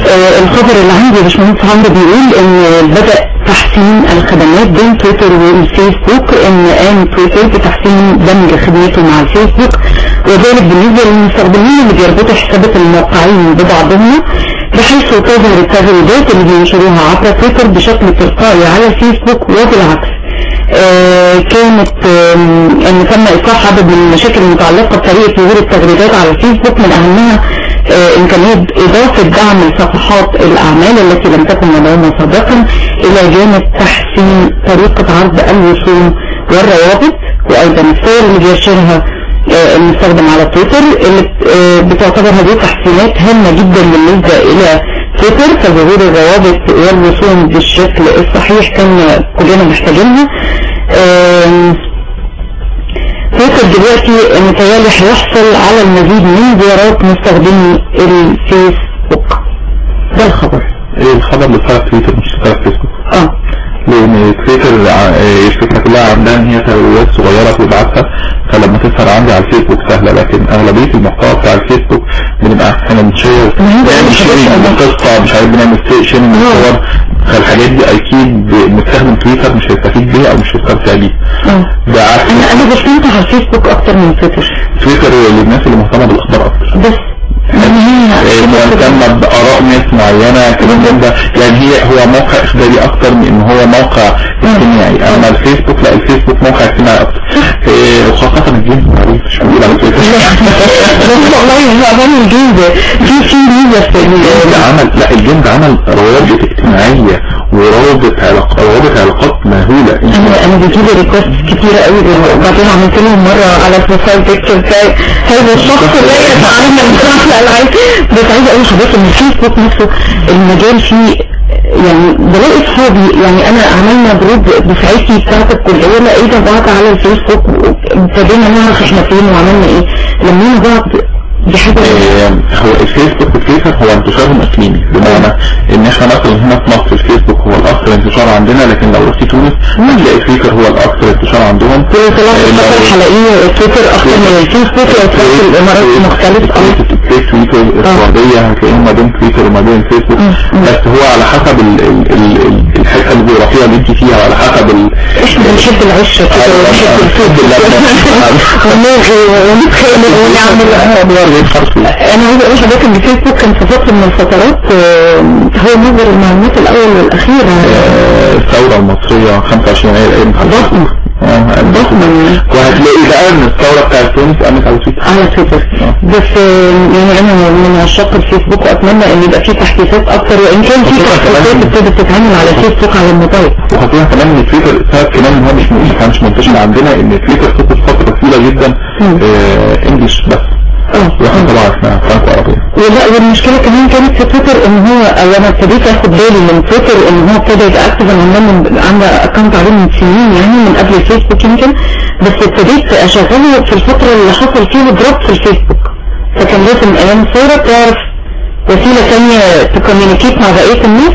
آه، الخبر اللي عندي يا باشمهندس عمرو بيقول إن بدأ تحسين الخدمات بين تويتر والفيسبوك إن قام تويتر بتحسين دمج خدمته مع الفيسبوك وذلك بالنسبة للمستخدمين اللي بيربطوا حسابات الموقعين ببعضهم. بحيث تظهر التغريدات اللي بينشروها عبر تويتر بشكل تلقائي على الفيسبوك وبالعكس آه، كانت آم، أن تم اصلاح عدد من المشاكل المتعلقة بطريقة ظهور التغريدات على الفيسبوك من أهمها آه، إمكانية إضافة دعم لصفحات الأعمال التي لم تكن مدعومة سابقا إلى جانب تحسين طريقة عرض الرسوم والروابط وأيضا الصور اللي بيرشرها آه، المستخدم على تويتر اللي آه، بتعتبر هذه التحسينات هامة جدا بالنسبة إلى تويتر فظهور الروابط والرسوم بالشكل الصحيح كان كلنا محتاجينها. تويتر دلوقتي متهيألي هيحصل على المزيد من زيارات مستخدمي الفيسبوك. ده الخبر. إيه الخبر بتاع تويتر مش بتاع فيسبوك آه. لأن تويتر الفكرة كلها عندها ان هي تغريدات صغيرة بتبعتها فلما تظهر عندي على الفيسبوك سهلة لكن أغلبية المحتوى بتاع الفيسبوك بنبقى إحنا بنشير بنعمل sharing مش عارف بنعمل sharing للصور فالحاجات دي أكيد مستخدم تويتر مش هيستفيد بيها أو مش هيستمتع بيها آه. ده أنا أنا بستمتع على الفيسبوك أكتر من تويتر. تويتر للناس اللي مهتمة بالأخبار أكتر. بس. مهتمة بآراء ناس معينة كلام من ده يعني هي هو موقع إخباري أكتر من إن هو موقع اجتماعي. أما الفيسبوك لا الفيسبوك موقع اجتماعي أكتر. إيه، وخاصة ال game معروف مش هنقول على بس والله هو عمل ال game ده في في ميزة في ال- ده عمل لا ال game ده عمل روابط اجتماعية. وروابط علاقات روابط علاقات مهولة. أنا أنا بيجيلي request كتيرة قوي وبعدين عملت لهم مرة على ال profile picture بتاعي هذا الشخص لا يتعامل مع الالعاب بس عايزة أقول لحضرتك إن الفيسبوك نفسه المجال فيه يعني بلاقي أصحابي يعني أنا عملنا group دفعتي بتاعت الكلية لقينا بعض على الفيسبوك ابتدينا نعرف إحنا فين وعملنا إيه. لمينا بعض دي إيه، هو الفيسبوك والتويتر هو انتشارهم إقليمي بمعنى إن إحنا مثلا هنا في مصر الفيسبوك هو الاكثر انتشار عندنا لكن لو رحت تونس هتلاقي تويتر هو الأكثر انتشار عندهم. طلعت إيه، الفترة لو- الحلقية تويتر أكتر من الفيسبوك طلعت الإمارات مختلف تلاقي تويتر السعودية هتلاقيهم ما بين تويتر وما بين فيسبوك. بس هو على حسب ال- ال- ال- ال- الحتة الجغرافية اللي انت فيها وعلى حسب ال إحنا بنحب العشة كده الفوق ونرغي ونتخانق ونعمل. أنا عايزه أقول لحضرتك إن الفيسبوك كان في فترة من الفترات آه، هو مصدر المعلومات الأول والاخير آه، الثورة المصرية 25 يناير أيام ضخم. ضخم. وهتلاقي بقى إن الثورة بتاعت تونس قامت على تويتر على تويتر بس آه، يعني أنا من عشاق الفيسبوك وأتمنى إن يبقى فيه تحديثات أكتر وإن كان في تحديثات ابتدت تتعمل على الفيسبوك على الموبايل. وخاصة كمان إن تويتر سبب كمان إن هو مش مش منتشر عندنا إن تويتر فضل فترة طويلة جدا آه، English بس. وإحنا طبعا Franco عربية ولا والمشكلة كمان كانت في تويتر إن هو أنا ابتديت آخد بالي من تويتر إن هو ابتدى يبقى active أنا عامله عامله account عليه من سنين يعني من قبل الفيسبوك يمكن. بس ابتديت أشغله في الفترة اللي حصل فيها drop في الفيسبوك. فكان لازم أيام الثورة تعرف وسيلة تانية ت communicate مع بقية الناس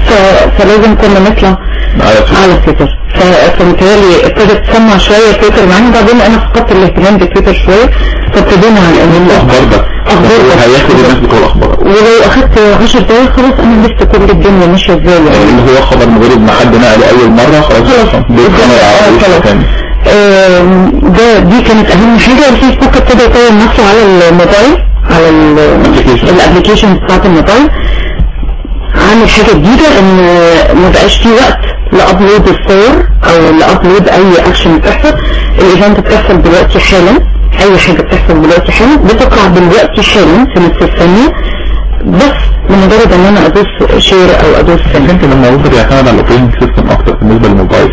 فلازم كنا نطلع على تويتر. على فمتهيألي ابتدت تسمع شوية تويتر معانا بعدين أنا فقدت الاهتمام بتويتر شوية فابتدينا عن ان الأخبار. ده؟ أخبار بس. هياخد الناس بتوع الأخبار. ولو أخدت 10 دقايق خلاص أنا لسه كل الدنيا ماشية إزاي. يعني اللي هو خبر مجرد ما حد نقل أول مرة خلاص خلاص. آه، على ده دي كانت أهم حاجة. الفيسبوك ابتدى يطور نفسه على الموبايل. على. ال application بتاعت الموبايل عامل حاجة جديدة إن ما بقاش في وقت ل upload الصور أو ل upload أي اكشن بتحصل. ال event بتحصل دلوقتي حالا. أي حاجة بتحصل دلوقتي حالا. بتقع دلوقتي حالا في نص الثانية. بس بمجرد إن أنا أدوس share أو أدوس يمكن لما يوصل يعتمد على ال operating system أكتر بالنسبة للموبايل.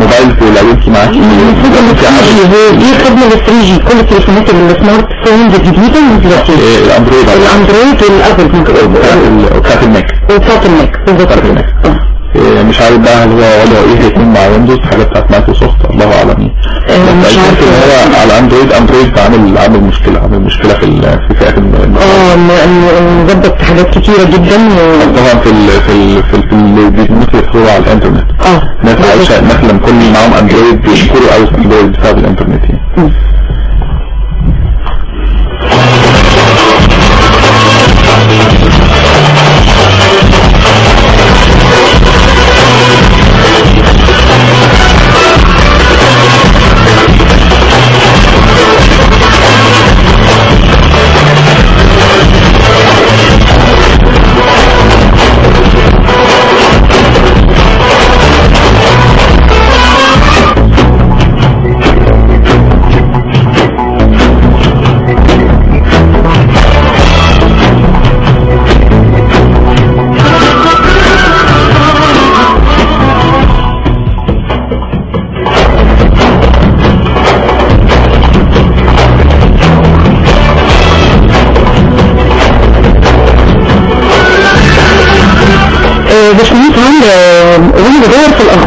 موبايل لو انت معاكي المفروض ان 3G هي دي خدمة لل 3G كل التليفونات ال smart phones الجديدة نزلت إيه، الاندرويد الاندرويد والابل بتاعت ال- بتاعت الماك وبتاعت الماك بالظبط إيه، مش عارف بقى هل هو وضعه إيه هيكون مع ويندوز حاجة بتاعت مايكروسوفت الله أعلم. يعني آه، مش. يمكن هو على أندرويد أندرويد عامل عامل مشكلة عامل مشكلة في في الم- آه مظبط حاجات كتيرة جدا. طبعا في ال في ال في ال في يدخلوا على الإنترنت. آه. ناس عايشة مثلا كل معاهم أندرويد بيشكروا قوي أندرويد بسبب الإنترنت يعني.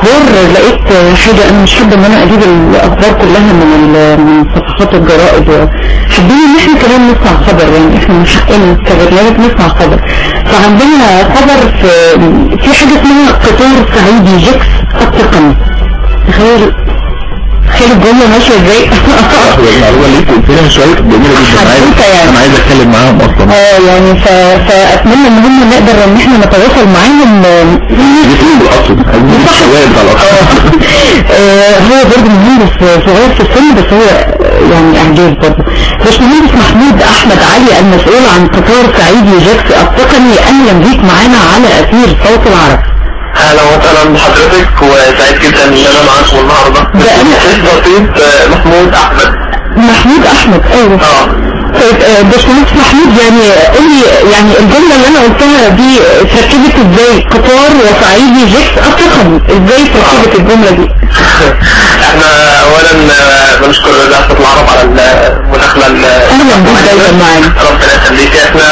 الأخبار لقيت حاجة أنا مش حابة إن أنا أجيب الأخبار كلها من من صفحات الجرائد. وحابين إن إحنا كمان نسمع خبر يعني إحنا من حقنا كبرنامج نسمع خبر. فعندنا خبر في في حاجة اسمها قطار صعيدي جيكس التقني تخيل تخيل الجملة ماشية إزاي؟ المعلومة اللي انت قلت لها من شوية جميلة جدا. يعني. أنا عايز أتكلم معاهم أصلا. آه يعني ف... فأتمنى إن هم نقدر إن إحنا نتواصل معاهم. صح. الشوايه بتاع القطر آه، هو برضه مهندس صغير في السن بس هو يعني إعجاز برضه. باشمهندس محمود أحمد علي المسؤول عن قطار صعيدي Geeks التقني أهلا بيك معانا على أثير صوت العرب. أهلا وسهلا بحضرتك وسعيد جدا إن أنا معاكم النهارده. بسيط آه، محمود أحمد. محمود أحمد أيوه. آه. طيب آه، باشمهندس محمود يعني قول لي يعني الجملة اللي أنا قلتها دي اتركبت إزاي؟ قطار وصعيدي Geeks التقني إزاي اتركبت الجملة دي؟ إحنا اولا آه، بنشكر رئاسة العرب على المداخلة ال- أهلا بيك دايما معانا ربنا يخليك. إحنا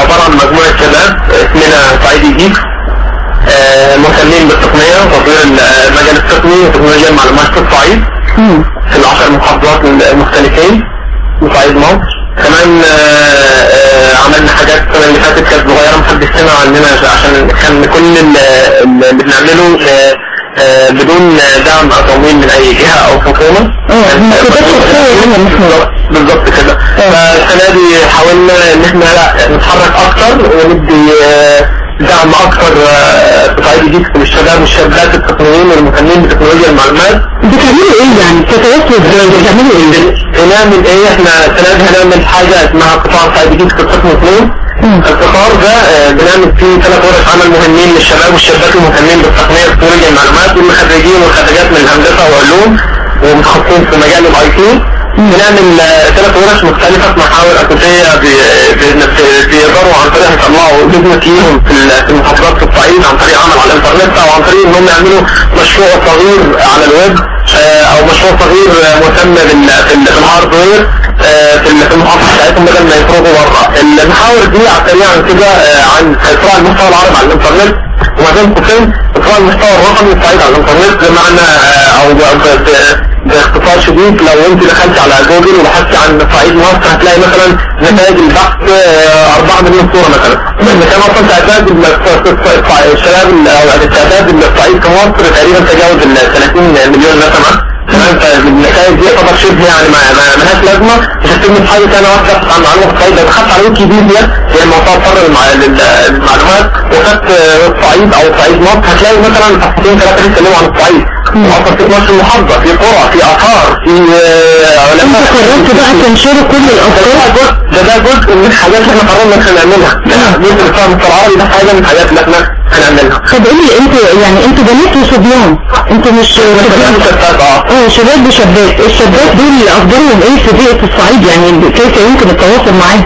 عبارة عن مجموعة شباب اسمنا صعيدي جيك آه، مهتمين بالتقنية وتطوير المجال التقني وتكنولوجيا المعلومات في الصعيد. في العشر محافظات المختلفين في صعيد مصر. كمان آه، آه، عملنا حاجات السنة اللي فاتت كانت صغيرة محدش سمع عننا عشان كان كل ال- اللي بنعمله آه، آه، بدون دعم أو تمويل من أي جهة أو حكومة. آه يعني بالظبط كده. فالسنة دي حاولنا إن إحنا لأ نتحرك أكتر وندي آه، دعم أكتر آه، في صعيد جديد للشباب والشابات التقنيين والمهتمين بتكنولوجيا المعلومات. بتعملوا إيه يعني؟ إزاي؟ بتعملوا إيه؟ بنعمل إيه؟ إحنا السنة دي هنعمل حاجة اسمها قطاع صعيد في القسم اثنين. مم. القطار ده آه، بنعمل فيه ثلاث ورش عمل مهمين للشباب والشابات المهتمين بالتقنية وتكنولوجيا المعلومات والخريجين والخريجات من الهندسة وعلوم ومتخصصين في مجال ال IT بنعمل آه، ثلاث ورش مختلفة في محاور أساسية بي- بي- بي- بيقدروا عن طريق يطلعوا business ليهم في ال- في المحافظات في الصعيد عن طريق عمل على الإنترنت أو عن طريق إنهم يعملوا مشروع صغير على الويب آه، أو مشروع صغير آه، مهتم بال hardware آه، في في المحافظة بتاعتهم بدل ما يخرجوا بره. المحاور دي على السريع عن كده آه، عن إثراء المحتوى العربي على الإنترنت. وما بين قوسين إثراء المحتوى الرقمي الصعيد على الإنترنت بمعنى آه، أو باختصار شديد. لو انت دخلت على جوجل وبحثت عن صعيد مصر هتلاقي مثلا نتائج البحث آه، 4 مليون صورة مثلا. كان أصلا تعداد ال- الشباب ال- أو التعداد الصعيد في مصر تقريبا تجاوز ال 30 مليون تمام؟ فالنتائج دي تعتبر شبه يعني ما ملهاش لازمة. مش في حاجة ثانية واحدة عن معلومه صعيد لو دخلت على ويكيبيديا هي الحر للمع- لل- للمعلومات. وخدت آه، الصعيد أو صعيد مصر هتلاقي مثلا صفحتين ثلاثة بيتكلموا عن الصعيد. أصلا في 12 محافظه في قرى في آثار في آه، أنت علماء قررت بقى تنشروا كل ده الأفكار؟ جزء ده ده جزء من الحاجات اللي إحنا قررنا نعملها. جزء الفهم العربي ده حاجة من الحاجات اللي إحنا طب قول لي أنتوا يعني أنتوا بنات وصبيان. أنتوا مش مشتت آه. آه شباب وشابات. الشابات دول اخبارهم إيه في بيئة الصعيد؟ يعني كيف يمكن التواصل معاهم؟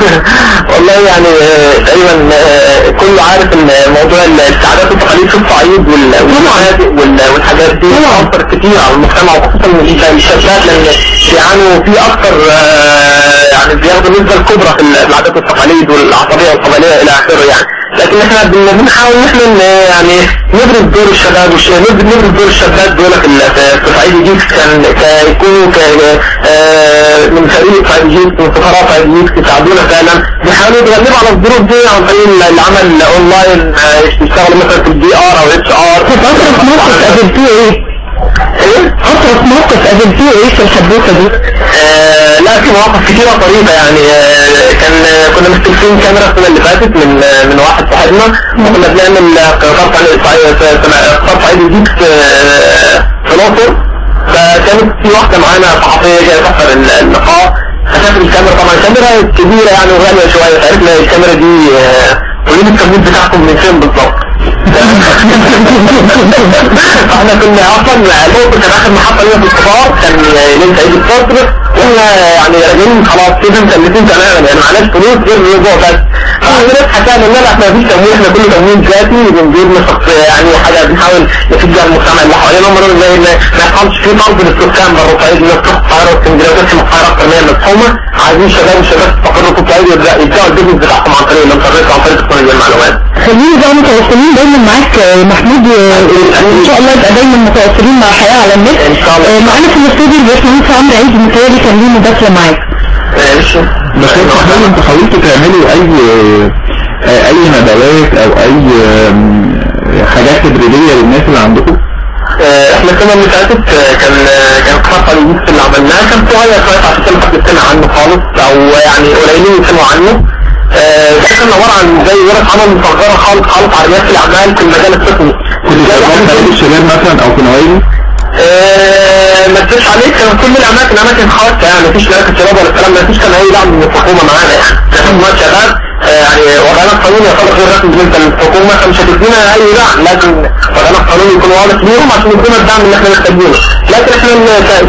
والله يعني آه، تقريبا آه، كله عارف ان موضوع السعادات والتقاليد في الصعيد وال- والمبادئ وال- والحاجات دي بتأثر كتير على المجتمع وخصوصا الش- الشابات لأن بيعانوا في أكثر يعني بياخدوا النسبة الكبرى في ال- في العادات والتقاليد والعصبية والقبلية إلى آخره يعني. لكن إحنا بن- بنحاول ان إحنا يعني نبرز دور الشباب نبرز دور الشابات دول في ال- في- في صعيدي Geeks كان ك- يكونوا ك- آه، من فريق صعيدي Geeks من سفراء صعيدي Geeks يساعدونا فعلا بيحاولوا يتغلبوا على الظروف دي عن طريق ال- العمل اونلاين آه، يشتغلوا مثلا في الدي ار أو اتش ار طب اطرف موقف قابلتوه إيه؟ اطرف موقف قابلتوه إيه في الحدوثة دي؟ آه، لا في مواقف كتيرة طريفة يعني آه، كان آه، كنا مستلفين كاميرا السنة اللي فاتت من آه، من واحد صاحبنا وكنا بنعمل آه، صعيد قطار صعيد جديد في آه، الأقصر فكانت في واحدة معانا صحفية جاية تحضر ال- اللقاء. فشافت الكاميرا طبعا الكاميرا كبيرة يعني وغالية شوية فعرفنا الكاميرا دي آه، قولوا لي التمويل بتاعكم من فين بالظبط؟ إحنا كنا أصلا الأقصر كان آخر محطة لينا في القطار كان ليلة عيد الفطر وإحنا يعني راجعين خلاص كده مكلفين تماما يعني معناش فلوس غير الرجوع بس. فاحنا حكانا إن لا إحنا مفيش تمويل إحنا كله تمويل ذاتي بنجيب شخص يعني حاجة بنحاول نفيد بيها المجتمع اللي حوالينا. هم زي ان ما يحصلش في طرد للسكان بره الصعيد تروح القاهرة واسكندرية وتسمع القاهرة أكتر من عايزين شباب وشابات تستقروا في الصعيد يبدأوا ال business بتاعهم عن طريق الانترنت وعن طريق تكنولوجيا المعلومات. خليني بقى متواصلين دايما معاك آه، محمود وان شاء الله يبقى دايما متواصلين مع حياة على النت. إن شاء الله. آه، معانا في الاستوديو الباشمهندس عمرو عيد متهيألي كان ليه مداخلة معاك. ماشي. بس أنتوا حاولتوا تعملوا أي آه، أي ندوات أو أي حاجات تدريبية للناس اللي عندكم؟ آه، إحنا السنة اللي فاتت آه، كان آه، كان قصة الجيش اللي عملناه. كان صغير شوية عشان حد سمع عنه خالص أو يعني قليلين يسمعوا عنه. آه، ده كان عبارة عن زي ورقة عمل مصغرة خالص خالص على ريادة الأعمال في المجال التقني كنت شغال في الشباب مثلا أو في نوادي؟ آه، ما تفش عليك كان كل الأماكن اماكن خاصة يعني مفيش مراكز شباب ولا الكلام ده مفيش كان أي دعم من الحكومة معانا. يعني كان مجموعه شباب آه، يعني وضعنا القانوني يعتبر غير رسمي جدا للحكومة فمش هتدينا أي دعم لازم وضعنا القانوني يكون واضح ليهم عشان يدينا الدعم اللي إحنا محتاجينه. لكن إحنا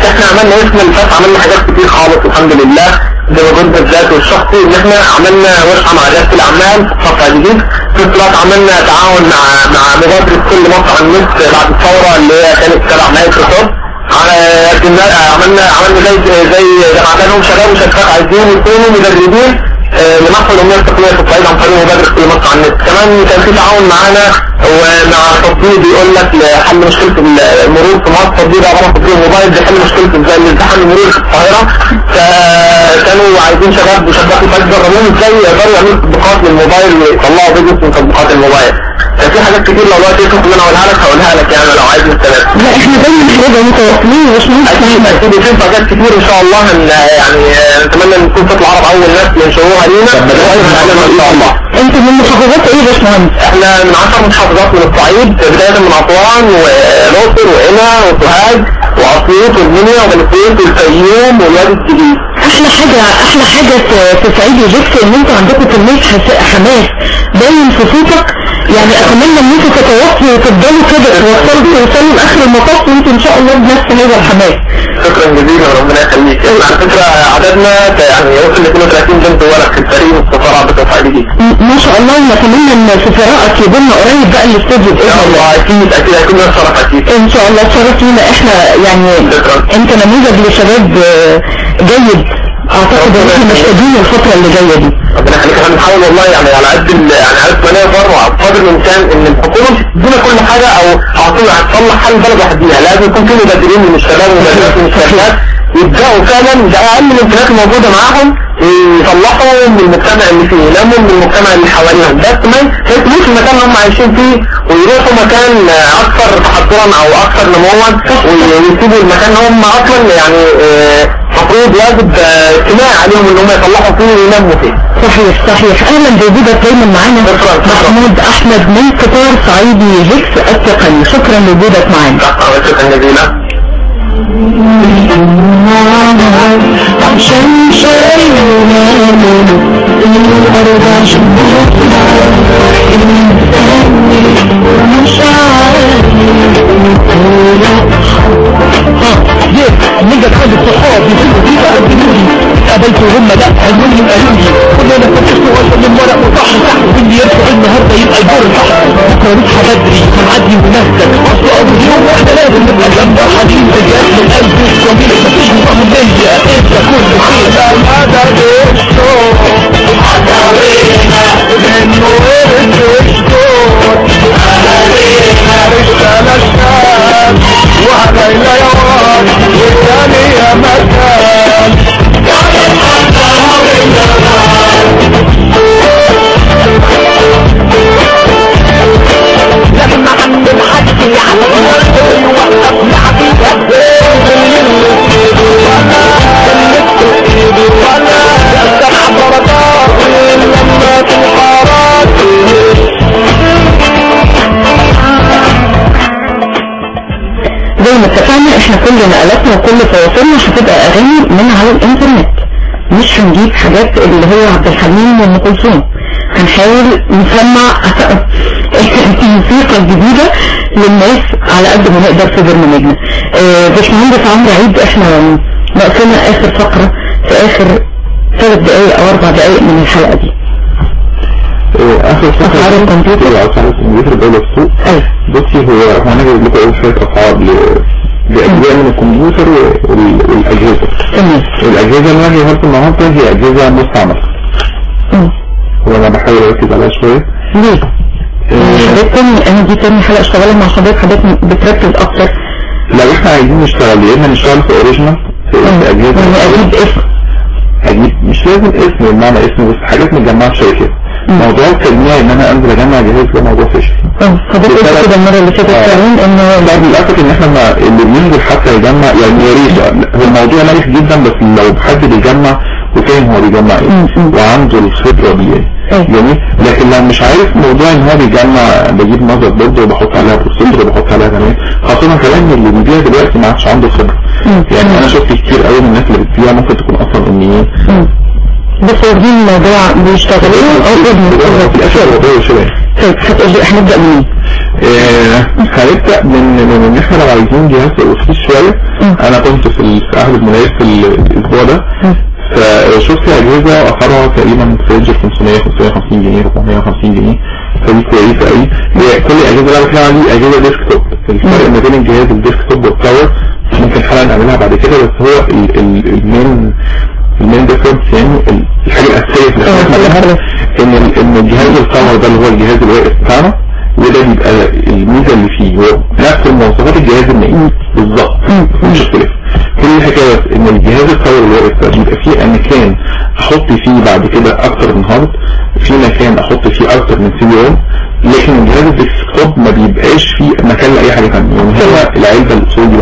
إحنا عملنا اللي فاتت عملنا حاجات كتير خالص الحمد لله. زي ما قلت الذات والشخصي ان إحنا عملنا ورشه مع رياده الأعمال في صفحة جديد في الوقت عملنا تعاون مع مع مبادره كل على النت بعد الثورة اللي هي كانت تبع مايكروسوفت. على عملنا عملنا زي زي جمعنا لهم شباب وشابات عايزين يكونوا مدربين لمحو الأمية التقنيه في الصعيد عن طريق مبادرة كل مصر على النت. كمان كان في تعاون معانا ومع تطبيق بيقول لك لحل مشكلة المرور في مصر. تطبيق عبارة عن تطبيق موبايل بيحل مشكلة زي الازدحام المرور في القاهرة. فكانوا عايزين شباب وشابات يدربوهم إزاي يقدروا يعملوا تطبيقات للموبايل ويطلعوا videos من تطبيقات الموبايل. ففي حاجات كتير لو الوقت يسمح ان أنا اقولها لك هقولها لك يعني لو عايز نستمر لا إحنا دايما هنبقى متواصلين يا باشمهندس أكيد أكيد في حاجات كتير إن شاء الله هن يعني نتمنى إن نكون صوت العرب أول ناس ينشروها لينا إن شاء الله. أنت من محافظات إيه يا باشمهندس؟ إحنا من عشر محافظات من الصعيد بداية من أسوان وألاقصر وقنا وسوهاج وأسيوط والمنيا وبني والفيوم والوادي الجديد أحلى حاجة أحلى حاجة في- صعيد الجبس إن أنتوا عندكم كمية حماس باين في صوتك. يعني أتمنى إن أنتوا تتواصلوا وتفضلوا كده توصلوا توصلوا لآخر المطاف وانتوا إن شاء الله بنفس هذا الحماس. شكرا جزيلا ربنا يخليك. إحنا على فكرة عددنا يعني وصل ل 32 بنت ولد في الفريق دي. م- ما شاء الله ونتمنى إن سفراءك يجونا قريب بقى الاستوديو إن باذن شاء الله الله أكيد أكيد هيكون لنا شرف أكيد. إن شاء الله تشرف لينا. إحنا يعني شكرا. أنت نموذج لشباب آه، جيد. أعتقد إن إحنا محتاجين الفترة اللي جاية دي. ربنا يخليك. إحنا بنحاول والله يعني على قد يعني على قد ما نقدر وعلى قدر الامكان إن الحكومة مش تدينا كل حاجة أو طول هتصلح حل البلد لوحديها لازم يكون في مبادرين من الشباب ومبادرات من الشركات يبدأوا فعلا بأقل الامكانيات الموجودة معاهم يصلحوا من المجتمع اللي فيه يلموا من المجتمع اللي حواليهم. بس ما يسيبوش المكان اللي هم عايشين فيه. ويروحوا مكان أكثر تحضرا أو أكثر نموا ويسيبوا المكان اللي هم أصلا يعني مفروض واجب آه، اجتماعي عليهم ان هم يصلحوا فيه وينموا فيه. صحيح صحيح. أهلا بوجودك دايما معانا. محمود أحمد من قطار صعيدي هيكس التقني. شكرا لوجودك معانا. شكرا جزيلا عشان شايلنا الأرض عشان مش عارف نيجي خالد صحابي في بقى الجنودي اتقابلت وهم لا علموني قالوا لي كلنا فتشت وصل من ورق وصح تحت واللي يرفع النهارده يبقى يدور تحت بكره نصحى بدري. هنعدي ونفسك أصل اول يوم وإحنا لازم نبقى جنب حديد رجال من قلب جميل مفيش نظام ليا انت كل خير المدد الشوق حكاوينا منه ورد الشوق أهالينا رجال الشام وهليلة يا واد والثاني يا مكان لما عند الحكي على الأرض يوقف لعبي وأنا السبع درجات لما في الحارات زي ما اتفقنا كل نقلاتنا وكل تواصلنا هتبقى اغاني من على الإنترنت. مش هنجيب حاجات اللي هو عبد الحليم وأم كلثوم. هنحاول نسمع الموسيقى الجديدة للناس على قد ما نقدر في برنامجنا. آه، باشمهندس عمرو عيد إحنا ناقصنا آخر فقرة في آخر ثلاث دقايق أو أربع دقايق من الحلقة دي. آخر فكرة أسعار الكمبيوتر؟ اسعار الكمبيوتر السوق أيوه. بصي هو جايب لكم شوية اسعار لأجزاء من الكمبيوتر وال- والأجهزة. تمام. الأجهزة اللي أنا لكم النهاردة هي أجهزة مستعملة. هو أنا بحاول أركز عليها شوية. ليه؟ آه، حضرتك تاني أنا دي تاني حلقة اشتغلت مع حضرتك حضرتك بتركز أكتر. لو إحنا عايزين نشتغل يا إما نشتغل في اوريجينال في في يعني اجهزه أجيب اسم. أجيب مش لازم اسم بمعنى اسم بس حاجات متجمعة في شركات موضوع التجميع إن أنا أنزل أجمع جهاز ده موضوع فاشل آه حضرتك قلت كده المرة اللي فاتت آه. كمان انه لا للاسف إن إحنا ما اللي بينزل حتى يجمع يعني يا ريت هو الموضوع ناجح جدا بس لو حد بيجمع وفاهم هو بيجمع إيه. وعنده الخبرة دي أيوة. إيه جميل لكن لو مش عارف موضوع إن هو بيجمع بجيب motherboard وبحط عليها processor وبحط عليها تمام خاصة كمان اللي بيبيع دلوقتي ما عادش عنده خبرة. يعني أنا شفت كتير قوي من الناس اللي بتبيع ممكن تكون أصلا أميين. بس واخدين الموضوع بيشتغلوا طيب هتقول هنبدأ منين؟ آه، هنبدأ من من إن إحنا لو عايزين جهاز رخيص شوية. أنا كنت في ال- في الأسبوع ده. فشفت أجهزة اسعارها تقريبا في range 500 550 جنيه 450 جنيه. فدي كويسة قوي كل الأجهزة اللي أنا بتكلم عليها دي أجهزة desktop الفرق ما بين الجهاز ال desktop وال tower ممكن حلقة نعملها بعد كده بس هو ال- ال- ال main ال main difference يعني ال- الحاجة الأساسية في آه، الاختلاف خلاص. إن ال- إن الجهاز ال tower ده اللي هو الجهاز الواقف بتاعنا وده بيبقى الميزة اللي فيه. هو نفس المواصفات الجهاز النايم بالظبط. مش اختلاف. كل الحكاية إن الجهاز ال tower الواقف ده بيبقى فيه مكان أحط فيه بعد كده أكتر من hard في مكان أحط فيه أكتر من CD-ROM لكن الجهاز ال desktop ما بيبقاش فيه مكان لأي حاجة ثانية يعني هو العلبة الاصول دي.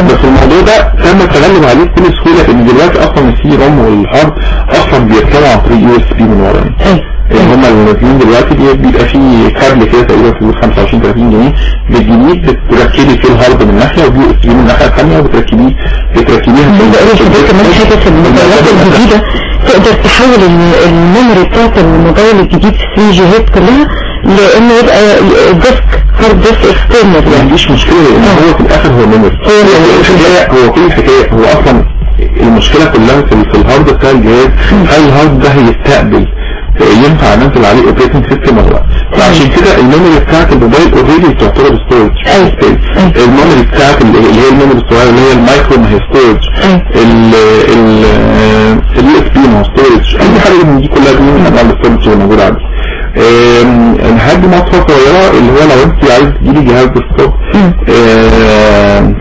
بس الموضوع ده تم التغلب عليه بكل سهولة ان دلوقتي أصلا ال CD-ROM وال hard أصلا بيركبوا عن طريق USB من ورا. يعني. أيوه اللي هم اللي نازلين دلوقتي بي- بيبقى فيه كابل كده تقريبا في 25 30 جنيه. بتجيبيه بتركبي فيه ال hard من ناحيه و USB من الناحية الثانية وبتركبيه بتركبيها في كمان حاجة في الموبايلات الجديدة. تقدر تحول ال- ال memory بتاعت الموبايل الجديد في 3G كلها لأنه يبقى disk hard disk external ما يعني عنديش مشكلة لأن هو في الآخر هو memory هو هو. كل الحكاية هو هو أصلا المشكلة كلها في, في ال hard بتاع الجهاز هل ال hard ده هيستقبل؟ ينفع انزل عليه operating system ولا لأ؟ فعشان كده ال memory بتاعت الموبايل already تعتبر storage. ال memory بتاعت اللي هي ال memory الصغيرة اللي هي المايكرو ما هي storage أيوة. فرق ان دي كلها دي من انواع ال storage اللي موجوده عندي هدي مواصفة صغيرة اللي هو لو انت عايز تجيبي جهاز desktop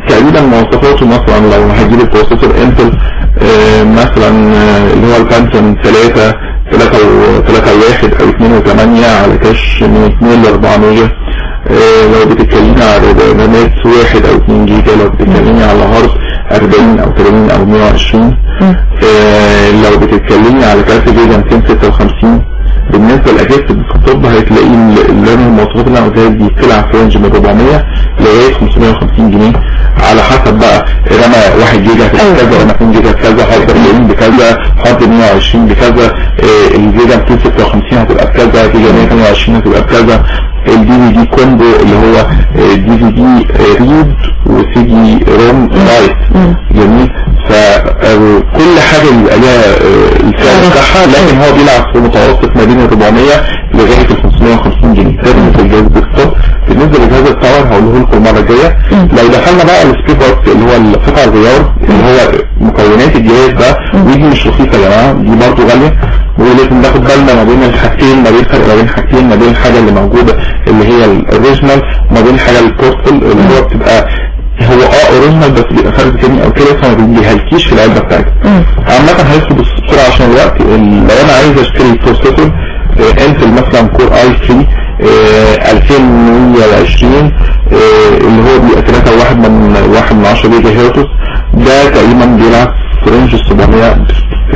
تقريبا مواصفاته مثلا لو هتجيبي processor Intel مثلا آه، اللي هو ال Pentium 3 3 و 3 1 أو 2 و 8 على cache من 2 ل 4 ميجا آه، لو بتتكلمي على رامات 1 أو 2 جيجا لو بتتكلمي على hard 40 أو 80 أو 120 آه، لو بتتكلمي على كارت VGA 256 بالنسبة لأجهزة ال desktop هتلاقي ال- اللي أنا المواصفات اللي أنا قلتها دي بتلعب في range من 400 لغاية 550 جنيه. على حسب بقى رامة 1 جيجا هتبقى كذا رامة 2 جيجا بكذا hard 40 بكذا hard 120 بكذا آه، ال VGA 256 هتبقى بكذا VGA 128 هتبقى بكذا. ال DVD combo اللي هو DVD read و CD-ROM write جميل. فكل حاجة بيبقى السعر بتاعها لكن هو بيلعب في متوسط ما بين 400 لغاية ال 550 جنيه. ده بالنسبة لجهاز ال desktop بالنسبة لجهاز ال tower هقوله لكم المرة الجاية. لو دخلنا بقى ال spare parts اللي هو القطع الغيار اللي هو مكونات الجهاز ده ودي مش رخيصة يا جماعة دي برضه غالية. ولازم ناخد بالنا ما بين الحاجتين ما بين فرق ما بين حاجتين ما بين الحاجة اللي موجودة اللي هي ال original وما بين الحاجة ال portable اللي هو بتبقى هو آه original بس بيبقى فرق تاني أو كده فما بيهلكيش في العلبة بتاعتك عامة هيدخل بسرعة عشان الوقت ال- لو أنا عايز أشتري processor آه، Intel مثلا Core i 3 آه، 2120 آه، اللي هو بيبقى 3 واحد من واحد من 10 جيجا هرتز. ده تقريبا بيلعب في range ال 700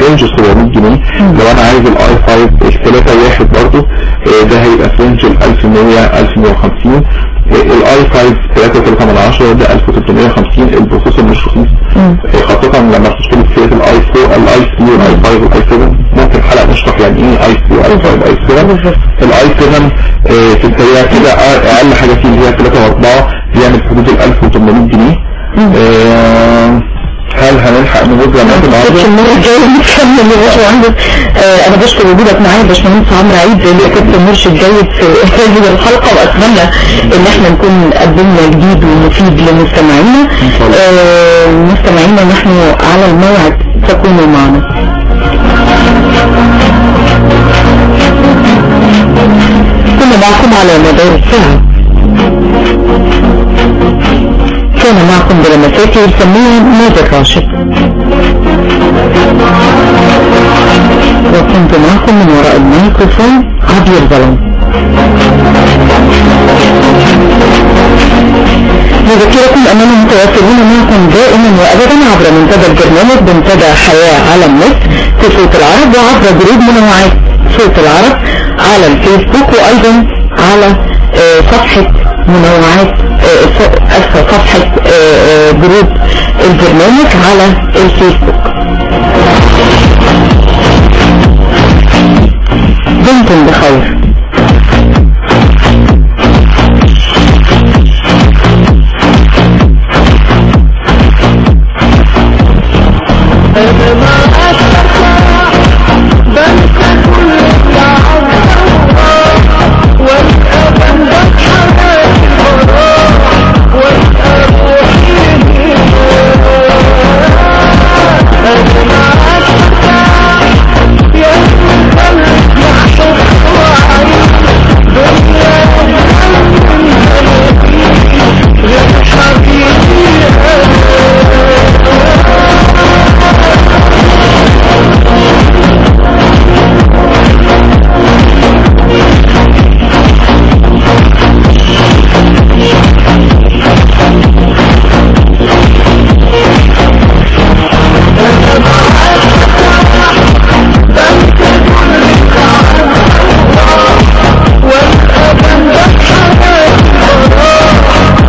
range ال 700 جنيه لو أنا عايز ال i 5 ال 3 واحد برضه آه، ده هيبقى في range ال 1100 1150 ال i 5 3.3 من 10 ده 1350 ال processor مش رخيص. آه، خاصة لما بتدخل في فئة ال i 4 ال i 3 وال i 5 وال i 7 ممكن حلقة نشرح يعني إيه؟ i 3 وال i 5 وال i 7 ال i 7 آه، في السريع كده أقل حاجة فيه اللي هي 3 و4 بيعمل في حدود ال 1800 جنيه. آه، هل هنلحق رامات بس النهارده؟ المرة الجاية نكمل باشمهندس آه، أنا بشكر وجودك معايا باشمهندس عمرو عيد أنت كنت مرشد جيد في هذه الحلقة وأتمنى إن إحنا نكون قدمنا جديد ومفيد لمستمعينا. آه، مستمعينا نحن على الموعد تكونوا معنا كنا معكم على مدار الساعة معكم بلمساتي الفنية ماجد راشد وكنت معكم من وراء الميكروفون عبير ظلم. نذكركم أننا متواصلون معكم دائما وأبدا عبر منتدى البرنامج منتدى حياة على النت في صوت العرب وعبر group منوعات صوت العرب على الفيسبوك وأيضا على صفحة منوعات آه، صفحة آه، آه، group البرنامج على الفيسبوك. دمتم بخير.